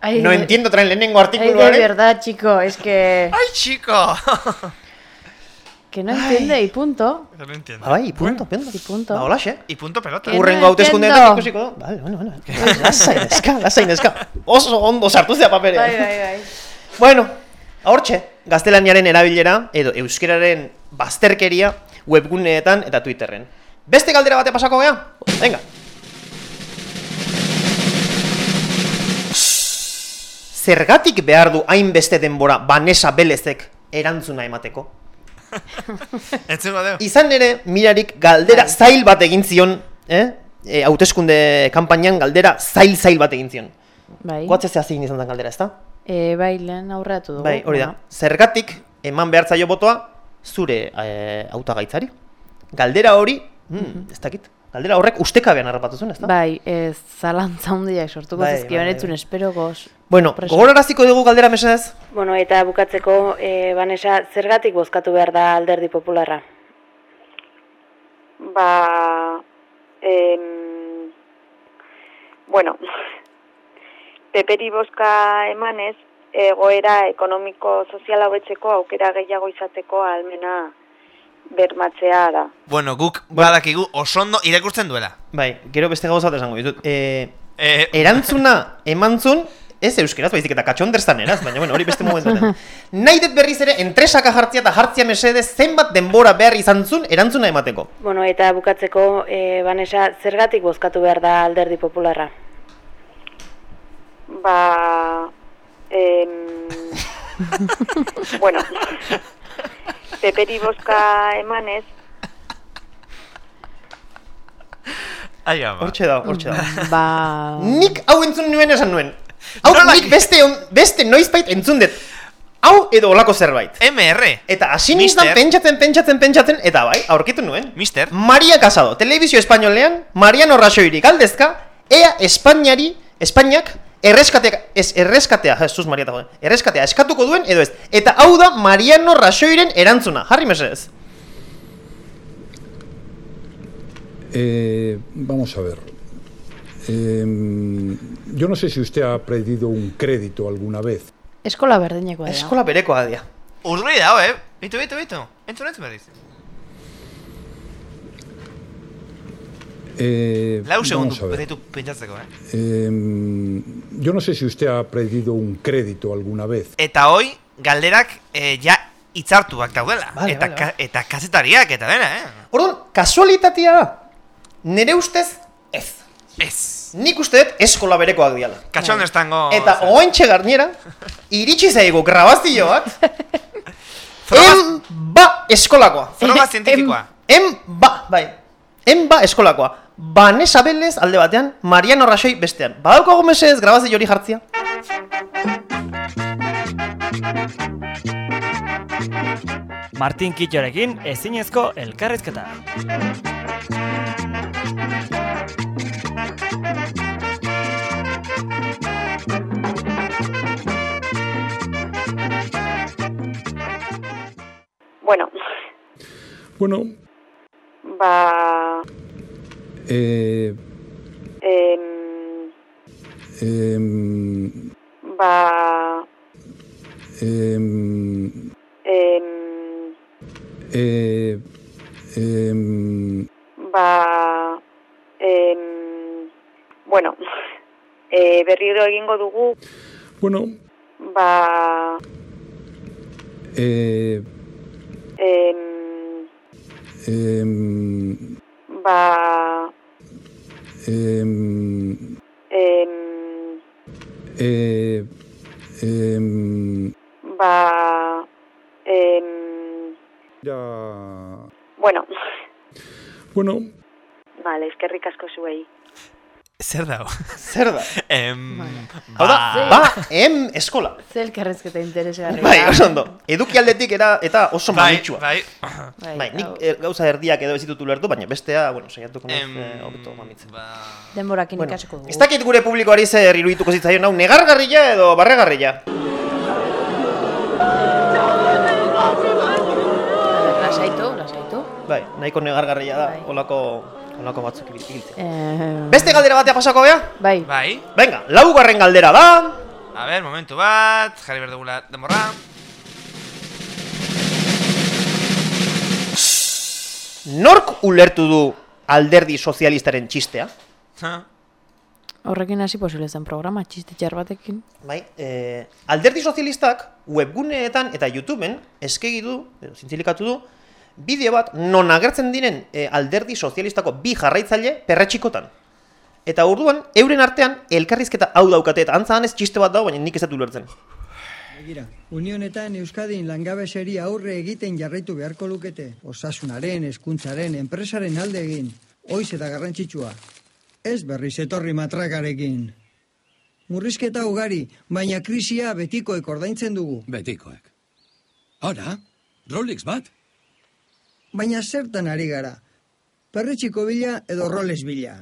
Ay, No de- entiendo traen lehenengo Ay, artikuluaren. de verdad, chico, es que... ¡Ay, chico! Que no entiende y punto. No entiendo. Ah, bai, punto, punto. Y punto. Ba, holaxe. Y punto pelota. Que no Urrengo hauteskundeetan entiendo. ikusiko. Vale, bueno, bueno. Lasai neska, lasai neska. Oso ondo sartu zea paperean. Bai, bai, bai. Bueno, hortxe, gaztelaniaren erabilera edo euskeraren bazterkeria webguneetan eta Twitterren. Beste galdera bate pasako gea? Venga. Zergatik behar du hainbeste denbora Vanessa Belezek erantzuna emateko? Entzungo du. Izan ere, mirarik galdera zail bat egin zion, eh? E, hauteskunde kanpainan galdera zail zail bat egin zion. Bai. Guatze zehazin izan zen galdera, ezta? E, bai, lehen aurreatu dugu. Bai, hori da. Bueno. Zergatik eman behar zaio botoa zure e, hautagaitzari. Galdera hori, mm, ez dakit. Galdera horrek ustekabean harrapatu zuen, ezta? Bai, ez zalantza handiak sortuko Bai, zizkio bai, etzun bai. espero goz. Bueno, gogoraraziko dugu galdera mesedez? Bueno, eta bukatzeko, e, Vanessa, zergatik bozkatu behar da alderdi popularra? Ba, em, bueno, peperi boska emanez, egoera ekonomiko soziala hobetzeko aukera gehiago izateko almena bermatzea da. Bueno, guk badakigu oso ondo irakurtzen duela. Bai, gero beste gauza esango ditut. E, Eh, erantzuna emantzun, ez euskeraz, baizik eta katxonderztaneraz, baina bueno, hori beste momentuetan. Nahi dut berriz ere, entresaka jartzia eta jartzia mesedez zenbat denbora behar izan zuen erantzuna emateko. Bueno, eta bukatzeko, e, Vanessa, zergatik bozkatu behar da alderdi popularra? Ba, em, bueno, peperi boska emanez, Ai, ama. Hortxe da, hortxe da. Ba... Nik hau entzun nuen esan nuen. Hau Nola nik beste, on- beste noizbait entzun dut. Hau edo olako zerbait. MR. Eta hasi nintzen Mister. pentsatzen, pentsatzen, pentsatzen, eta bai, aurkitu nuen. Mister. Maria Casado, telebizio espainolean, Mariano Rajoyri galdezka, ea Espainiari, Espainiak, erreskatea, ez erreskatea, Jesus Maria jode, erreskatea eskatuko duen edo ez. Eta hau da Mariano Rajoyren erantzuna, jarri mesedez. Eh, vamos a ver. Eh, yo no sé si usted ha pedido un crédito alguna vez. Eskola berdinekoa da. Eskola berekoa dia. Urri dago, eh? Bitu, bitu, bitu. Entzun, entzun berriz. Eh, Lau baditu pentsatzeko, eh? Eh, yo no sé si usted ha pedido un crédito alguna vez. Eta hoi, galderak eh, ja itzartuak daudela. Vale, eta, vale, ka, eta kazetariak eta dena, eh? Orduan, kasualitatea da. Nere ustez, ez. Ez. Nik uste dut eskola berekoak diala. Katxon estango... Eta oentxe garniera, iritsi zaigu grabazio bat, em ba eskolakoa. Froga zientifikoa. Em ba, bai. Em ba eskolakoa. Vanessa Vélez alde batean, Mariano Raxoi bestean. Badaukago mesedez grabazio hori jartzia. Martin Kitxorekin ezinezko elkarrizketa. Bueno, Bueno, ba... eh, Em, em, ba... em, Em, eh, em, ba... Em, bueno, e, berriro egingo dugu, bueno, ba... eh, Em, em, ba... em, Em, eh, em, ba... Em, ya, bueno, bueno, vale, eskerrik asko zuei. Zer dago? Zer da? Em, Hau da, ba, em eskola. Ze elkarrezketa interesgarria. Bai, oso ondo. Eduki aldetik era, eta oso Bai, mamitsua. bai. Bai, nik eh, gauza erdiak edo ez ditut ulertu, baina bestea, bueno, saiatuko Em, eh, hobeto mamitzen. Denborakin Bueno, ikasiko dugu. Ez dakit gure publikoari zer irudituko zitzaion, hau negargarria edo barregarria. Lasaitu, lasaitu. Bai, nahiko negargarria da, olako, olako batzuk ibiltzea. Eh, Beste galdera batea pasako gea? Bai. Bai. Venga, laugarren galdera da. A ber, momentu bat, jarri behar dugula denborra. Nork ulertu du alderdi sozialistaren txistea? Ha. Horrekin hasi posible zen programa, txiste txar batekin. Bai, eh, alderdi sozialistak webguneetan eta YouTubeen eskegi du, zintzilikatu du, bideo bat non agertzen diren eh, alderdi sozialistako bi jarraitzaile perretxikotan. Eta orduan, euren artean, elkarrizketa hau daukate, eta antza ez txiste bat dago, baina nik ez dut ulertzen. Begira, unionetan Euskadin langabeseri aurre egiten jarraitu beharko lukete. Osasunaren, hezkuntzaren, enpresaren alde egin. Hoiz eta garrantzitsua. Ez berriz etorri matrakarekin. Murrizketa ugari, baina krisia betikoek ordaintzen dugu. Betikoek. Ora, Rolex bat? Baina zertan ari gara? Perretxiko bila edo roles bila.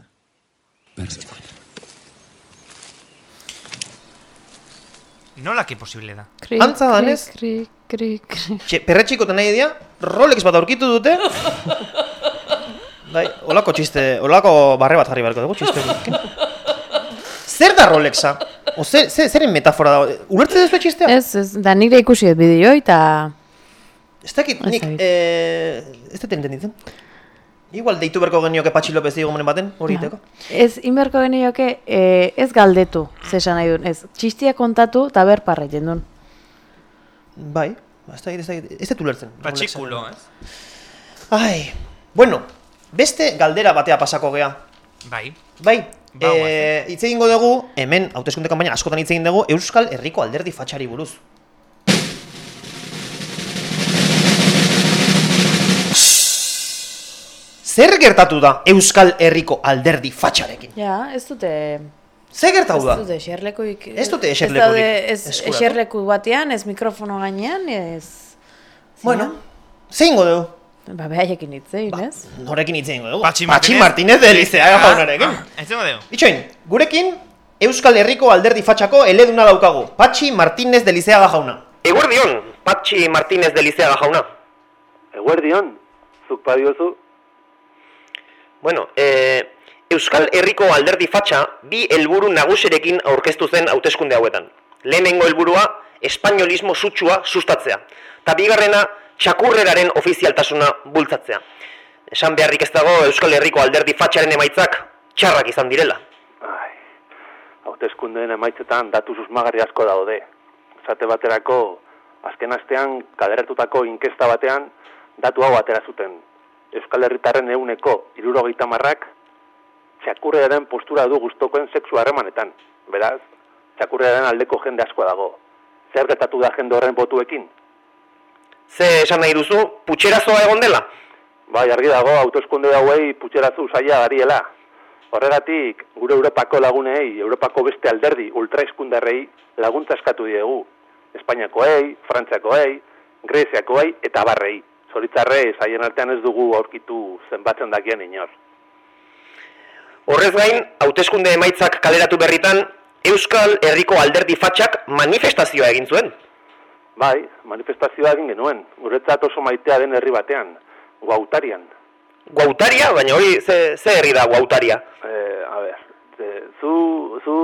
Nolaki posible da? Krik, Antza danez, krik, krik, krik. Txe, perretxikotan nahi dira, Rolex bat aurkitu dute. bai, olako txiste, olako barre bat jarri beharko dugu, txiste. Zer da Rolexa? O, zer, zer, zeren metafora da? Ulertzen duzu txistea? Ez, ez, da nire ikusi ez bideo eta... Ez dakit, nik, eh, ez dut entenditzen. Igual deitu berko genioke Patxi López digomonen baten, hori iteko. Ez, inberko genioke, eh, ez galdetu, zesan nahi duen, ez, txistia kontatu eta berparra egiten duen. Bai, ez dakit, ez dakit, ez dut ulertzen. Patxikulo, ez? Ai, bueno, beste galdera batea pasako gea. Bai. Bai, Ba, eh, hitz egingo dugu, hemen hauteskunde kanpaina askotan hitz egin dugu, Euskal Herriko alderdi fatxari buruz. Zer gertatu da Euskal Herriko alderdi fatxarekin? Ja, ez dute... Zer gertatu da? Ez dute eserlekuik... Ez dute Ez eserlekurik daude ez eskuratu. eserleku batean, ez mikrofono gainean, ez... Bueno, zein dugu? Ba, behaiekin hitz egin, ez? Norekin hitz egingo dugu? Patxi Patxi Martínez. Martínez de Liceaga jaunarekin. Entzengo dugu. Itxoin, gurekin Euskal Herriko alderdi fatxako eleduna daukagu. Patxi Martínez de Liceaga jauna. Eguerdion, Patxi Martínez de Liceaga jauna. Eguerdion, zuk badiozu. Bueno, eh, Euskal Herriko alderdi fatxa bi helburu nagusirekin aurkeztu zen hauteskunde hauetan. Lehenengo helburua espainolismo sutsua sustatzea. Ta bigarrena txakurreraren ofizialtasuna bultzatzea. Esan beharrik ez dago Euskal Herriko alderdi fatxaren emaitzak txarrak izan direla. Hau hauteskundeen emaitzetan datu susmagarri asko daude. Zate baterako, azken astean kaderatutako inkesta batean datu hau atera zuten. Euskal Herritarren euneko irurogeita marrak txakurrearen postura du gustokoen sexu harremanetan. Beraz, txakurrearen aldeko jende asko dago. Zer gertatu da jende horren botuekin? Ze esan nahi duzu, putxerazoa egon dela? Bai, argi dago, autoeskunde hauei putxerazu saia gariela. Horregatik, gure Europako lagunei, Europako beste alderdi ultraeskundarrei laguntza eskatu diegu. Espainiakoei, Frantziakoei, Greziakoei eta barrei. Zoritzarrez, haien artean ez dugu aurkitu zenbatzen dakien inor. Horrez gain, hauteskunde emaitzak kaleratu berritan, Euskal Herriko Alderdi Fatxak manifestazioa egin zuen. Bai, manifestazioa egin genuen, guretzat oso maitea den herri batean, guautarian. Guautaria? Baina hori, ze, ze herri da guautaria? Eh, a ber, eh, zu, zu,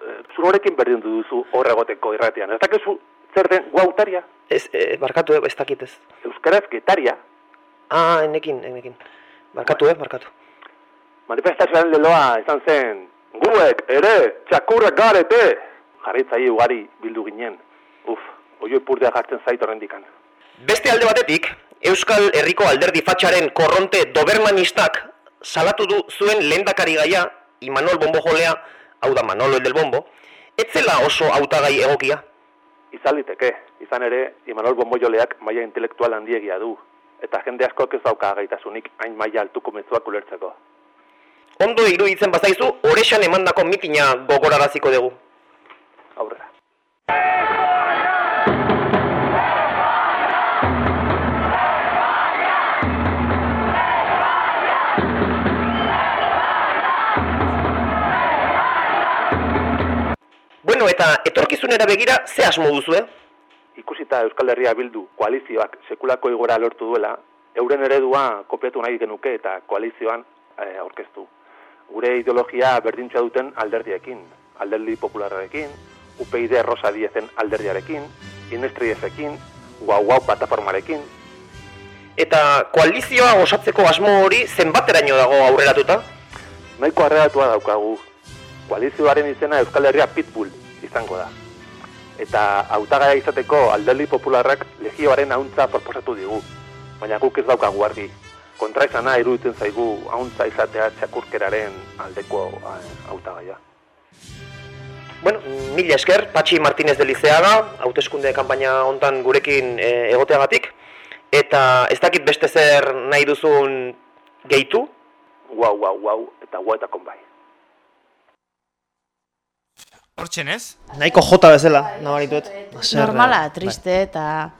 eh, zu norekin berdin duzu horregoteko irratian. Ez dakizu zer den guautaria? Ez, eh, barkatu, ez dakit ez. Euskaraz getaria. Ah, enekin, enekin. Barkatu, eh, barkatu. Manifestazioaren leloa izan zen, guek ere txakurrak garete! Jarritzaile ugari bildu ginen. Uf, oio ipurdea jartzen zait horrendikan. Beste alde batetik, Euskal Herriko Alderdi Fatxaren korronte dobermanistak salatu du zuen lehendakari gaia, Imanol Bombo jolea, hau da Manolo el del Bombo, etzela oso hautagai egokia. Izan liteke, izan ere, Imanol Bomboioleak maila intelektual handiegia du. Eta jende askok ez dauka gaitasunik hain maila altuko mezuak ulertzeko. Ondo iruditzen bazaizu, oresan emandako mitina gogoraraziko dugu. Aurrera. Bueno, eta etorkizunera begira, ze asmo duzu, eh? Ikusita Euskal Herria bildu koalizioak sekulako igora lortu duela, euren eredua kopiatu nahi genuke eta koalizioan eh, aurkeztu. Gure ideologia berdintza duten alderdiekin, alderdi popularrarekin, UPyD Rosa Diezen alderdiarekin, Inestriezekin, Guau Guau plataformarekin. Eta koalizioa osatzeko asmo hori zenbateraino dago aurreratuta? Nahiko arreratua daukagu. Koalizioaren izena Euskal Herria Pitbull izango da. Eta hautagaia izateko alderdi popularrak legioaren hauntza proposatu digu. Baina guk ez daukagu argi. Kontra izana iruditzen zaigu hauntza izatea txakurkeraren aldeko eh, hautagaia. Bueno, mila esker, Patxi Martínez de Liceaga, hauteskunde kanpaina hontan gurekin e, egoteagatik. Eta ez dakit beste zer nahi duzun gehitu? Guau, guau, guau, eta guau eta konbai. Hortxen ez? Nahiko jota bezala, nabarituet. Normala, triste eta...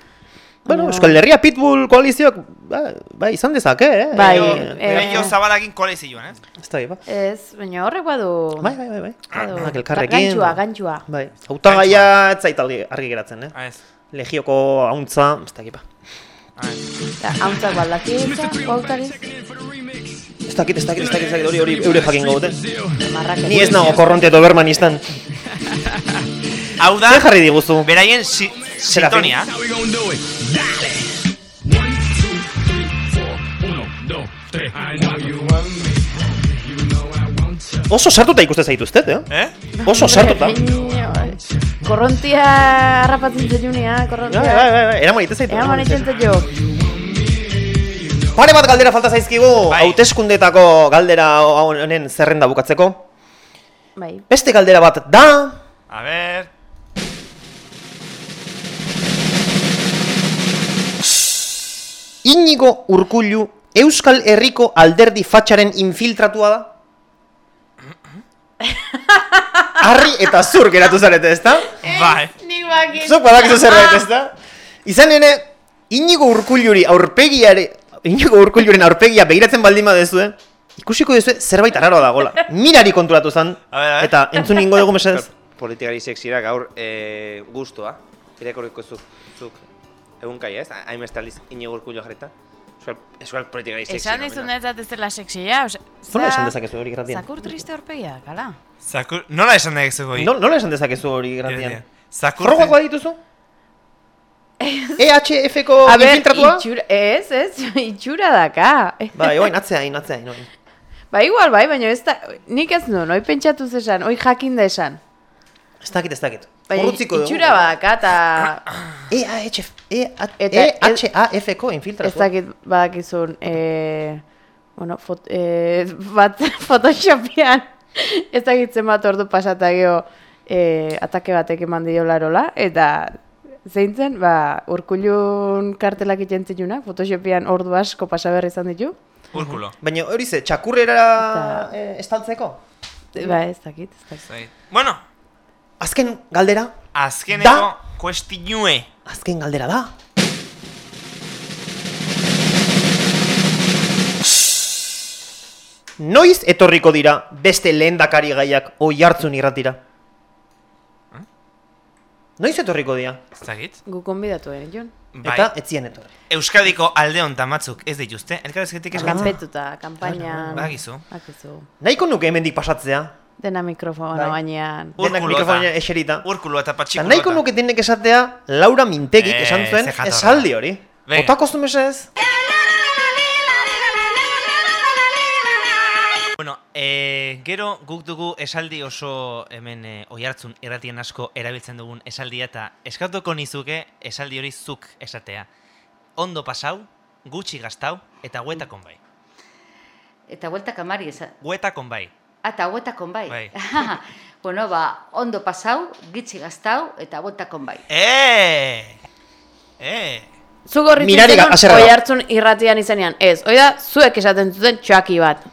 Bueno, Euskal Herria Pitbull koalizioak, ba, ba, izan dezake, eh? Bai, Eh, Gehiago zabalakin koalizioan, ez? Ez da, ba. Ez, baina horrek badu... Bai, bai, bai, bai. Badu, Onak elkarrekin. Gantxua, gantxua. Bai, hautagaia ez zait argi, geratzen, eh? Ah, ez. Legioko hauntza, ez dakit, ba. Eta hauntzak baldaki eta, gautari. Ez dakit, ez dakit, ez dakit, ez dakit, hori, hori, eure jakingo dute. Ni ez nago korronte dobermanistan. Hau da, Zer jarri diguzu? beraien si sintonia. Oso sartuta ikuste zaituztet, eh? Eh? Oso sartuta. Korrontia harrapatzen zailunia, korrontia. Bai, bai, bai, bai, eraman ite zaitu. Eraman iten zaitu. Pare bat galdera falta zaizkigu, hauteskundetako galdera honen zerrenda bukatzeko. Bai. Beste galdera bat da... A ver... Inigo Urkullu Euskal Herriko alderdi fatxaren infiltratua da? Harri eta zur geratu zarete, ezta? Bai. Nik bakin. Zuk badakizu zerbait, ezta? Izan ere, Inigo Urkulluri aurpegiare, Inigo Urkulluren aurpegia begiratzen baldin badezue, ikusiko dezue zerbait arraroa dagola. Mirari konturatu zen, A ver, a ver. eta entzun ingo dugu mesedez. Politikari sexira gaur e, gustoa. Irakorriko zuk, zuk egunkai ez? Hainbeste aldiz inigo urkullo jarrita. Euskal, euskal politikari sexia. Esan izun ez ez dela sexia. Nola esan dezakezu hori gratian? Zakur triste horpegia, gala. Zakur... Nola esan dezakezu hori? No, nola esan dezakezu hori gratian? Zakur... Frogak badituzu? EHF-ko A ber, infiltratua? itxura, ez, ez, itxura daka. Bai, oain atzeain, atzeain, oain. Ba, igual, bai, baina ez da, nik ez nuen, oi pentsatu zesan, oi jakin da esan. Ez dakit, ez dakit. Bai, Urrutziko dugu. itxura badaka eta... E-A-H-F, Eta ez- E-H-A-F-ko Ez infiltrazioa. dakit badakizun, e, bueno, fot, e, bat Photoshopian, ez dakit zenbat ordu pasata geho e, atake batek eman dio larola, eta zeintzen, ba, urkullun kartelak itxentzinunak, Photoshopian ordu asko pasaberri izan ditu. Urkulo. Baina hori ze, txakurrera eh, estaltzeko? Ba, ez dakit, ez dakit. Zait. Bueno, Azken galdera, azkeneko kuestinue. azken galdera da. Noiz etorriko dira beste lehendakari gaiak oi hartzun irratira? Noiz etorriko dira? Ez dakit. Gu konbidatu ere, Jon. Bai. Eta ez ziren etorri. Euskadiko alde hontan batzuk ez dituzte, elkarrezketik eskatzen. Kanpetuta, kanpainan... Badakizu. Bakizu. Nahiko nuke hemendik pasatzea. Dena mikrofono Bai. gainean. Urkulo mikrofonia eta- eserita. Urkulo eta nahiko eta- nuke denek esatea Laura Mintegik Eh, esan zuen esaldi hori. Venga. Otako zumesez? Bueno, e, gero guk dugu esaldi oso hemen e, oihartzun erratien asko erabiltzen dugun esaldia eta eskatuko nizuke esaldi hori zuk esatea. Ondo pasau, gutxi gastau eta huetakon bai. Eta hueltak amari esa. Huetakon bai. Ata huetakon bai. Bai. bueno, ba, ondo pasau, gitxi gaztau, eta hueltakon bai. Eh! Eh! Zu gorritu Mirari ga- zenun, haserre oi hartzun irratian izenean. Ez, hoi da, zuek esaten zuten txaki bat.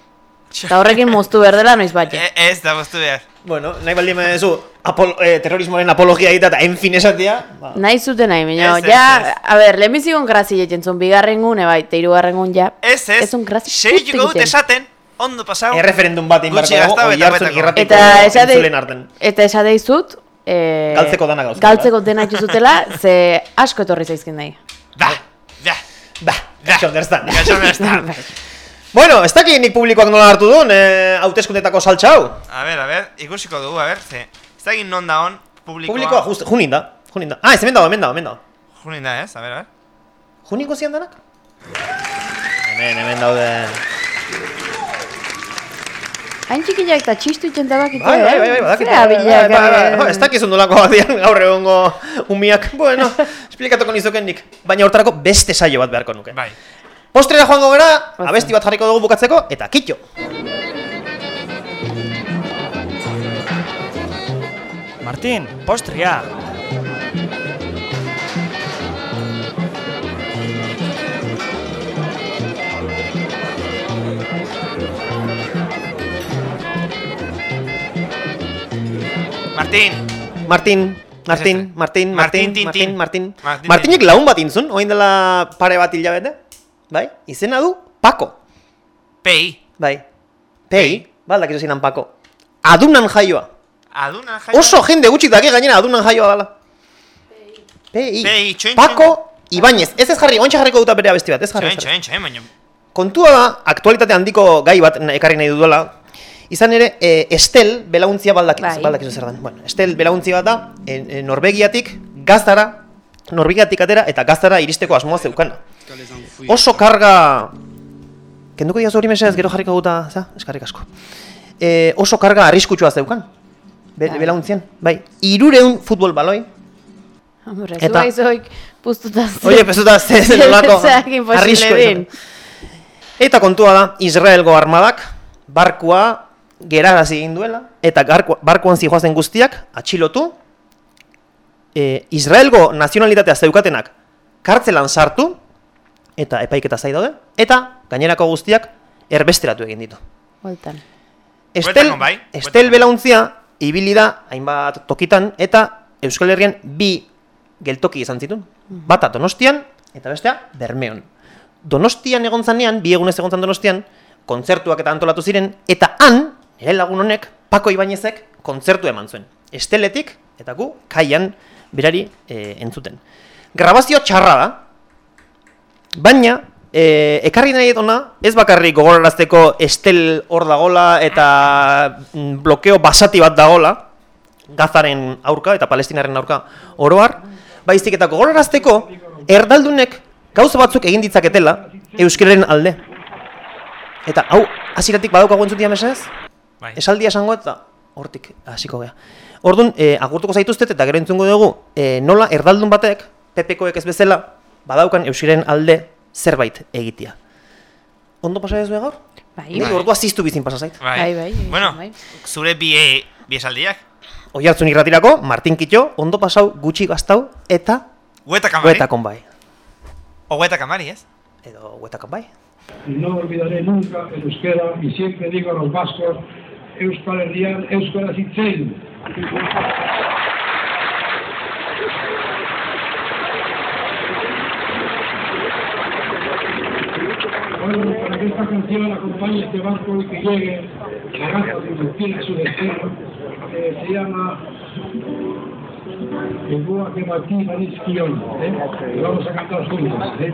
Eta horrekin moztu behar dela noiz bat. E, ez da boztu behar. Bueno, nahi baldin baduzu apol, eh, terrorismoaren apologia egitea eta enfin esatea, ba, Nahi zuten nahi, baina, Ez, ja, ez. a ber, lehenbizikon grazi egiten zuen, bigarren gune bai, eta hirugarren gun ja. Ez, ez. Ez un grazi Segituko dut esaten, ondo pasau. erreferendum bat egin dago, oi hartzun huetako. irratiko Eta esate, entzulen arten. eta esate izut, eh, Galtzeko dana gauzatela. Galtzeko dena itxuzutela, ze asko etorri zaizkin nahi. Ba, ja, ba, gaixo understand. gaixo understand. Bueno, ez dakit nik publikoak nola hartu duen, eh, hauteskundetako saltxa hau. A ber, a ber, ikusiko dugu, a ber, ze. Ez da egin non da hon, publikoa. Publikoa, just, junin da, junin da. Ah, ez hemen dago, hemen dago, hemen dago. Junin da, ez, a ber, a ber. Juniko zian danak? Hemen, hemen daude. Hain txikiak eta txistu itxen tabakiko, Bai, bai, bai, bai, badakit. Zea bai, bilak, bai, bai, bai, eh, bai, Ez dakizu nolako dian gaur egongo umiak. Bueno, esplikatuko nizuken nik. Baina hortarako beste saio bat beharko nuke. Bai. Postrera joango gara, abesti bat jarriko dugu bukatzeko, eta kitxo. Martín, postria. Martin, Martin, Martin, Martin, Martin, Martin. Martin. Martin, Martinek lagun bat intzun, oin dela pare bat hilabete. Bai, izena du Paco. Pei. Bai. Pei, baldak izo zinan Paco. Adunan jaioa. Aduna jaio. Oso jende gutxik daki gainera adunan jaioa dela. Pei. Pei, txoin, Paco Ibáñez. Ez ez jarri, ontsa jarriko duta bere abesti bat, ez jarri. Jarri. txoen, txoen, baina. Kontua da, aktualitate handiko gai bat ekarri nahi duela. Izan ere, e, Estel belauntzia baldakiz, Bai. baldakizu zer den. Bueno, Estel belauntzia bat da, e, e, Norvegiatik gaztara, Norvegiatik atera eta gaztara iristeko asmoa zeukana. Oso karga... Kenduko diazu hori mesedez, gero jarriko guta, za? Eskarrik asko. E, oso karga arriskutsua zeukan. Be, Bai. belauntzian, bai. Irureun futbol baloi. Hombre, Eta- zu Oie, pezuta ze ze nolako Zeak imposible arriskua bin. izan. Eta kontua da, Israelgo armadak barkua gerarazi egin duela, eta garko, barkuan zijoazen guztiak atxilotu, e, Israelgo nazionalitatea zeukatenak kartzelan sartu, eta epaiketa zai daude, eta gainerako guztiak erbesteratu egin ditu. Bueltan. Estel, bai, Estel belauntzia ibili da hainbat tokitan eta Euskal Herrian bi geltoki izan zituen. Bata Donostian eta bestea Bermeon. Donostian egon zanean, bi egunez egon zan Donostian, kontzertuak eta antolatu ziren, eta han, nire lagun honek, Pako Ibañezek kontzertu eman zuen. Esteletik, eta gu, kaian, berari e, entzuten. Grabazio txarra da, baina, e, ekarri nahi ona, ez bakarrik gogorarazteko estel hor dagola eta mm, blokeo basati bat dagola, Gazaren aurka eta Palestinaren aurka oroar, baizik eta gogorarazteko erdaldunek gauza batzuk egin ditzaketela euskararen alde. Eta hau, hasieratik badaukagu entzutia mesedez? Bai. Esaldia esango eta hortik hasiko gea. Orduan, e, agurtuko zaituztet eta gero entzungo dugu, e, nola erdaldun batek, PPkoek ez bezala, badaukan euskiren alde zerbait egitea. Ondo pasa ez gaur? Bai. Ni ordua ziztu bizin pasa zait. Bai, bai, Bueno, bai. zure bi, bi esaldiak. Oi hartzun irratirako, Martin Kitxo, ondo pasau, gutxi gaztau, eta... Hueta kamari. Hueta konbai. O hueta kamari, ez? Edo hueta konbai. Y no olvidaré nunca el euskera y siempre digo a los vascos, Euskal Herrian, Euskara Zitzein. Bueno, para que esta canción acompañe este barco y que llegue la gata de tiene a su destino, eh, se llama El Búa que Martí Marisquión, ¿eh? Y vamos a cantar juntos, ¿eh?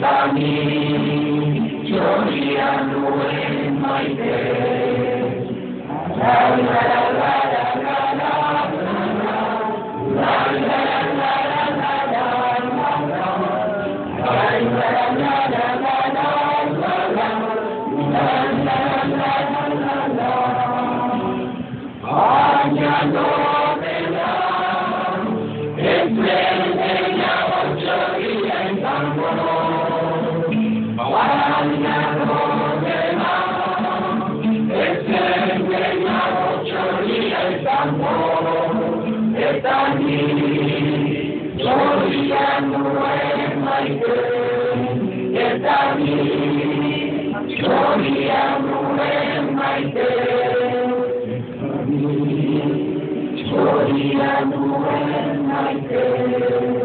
bani chori anu mai te la la la Thank you.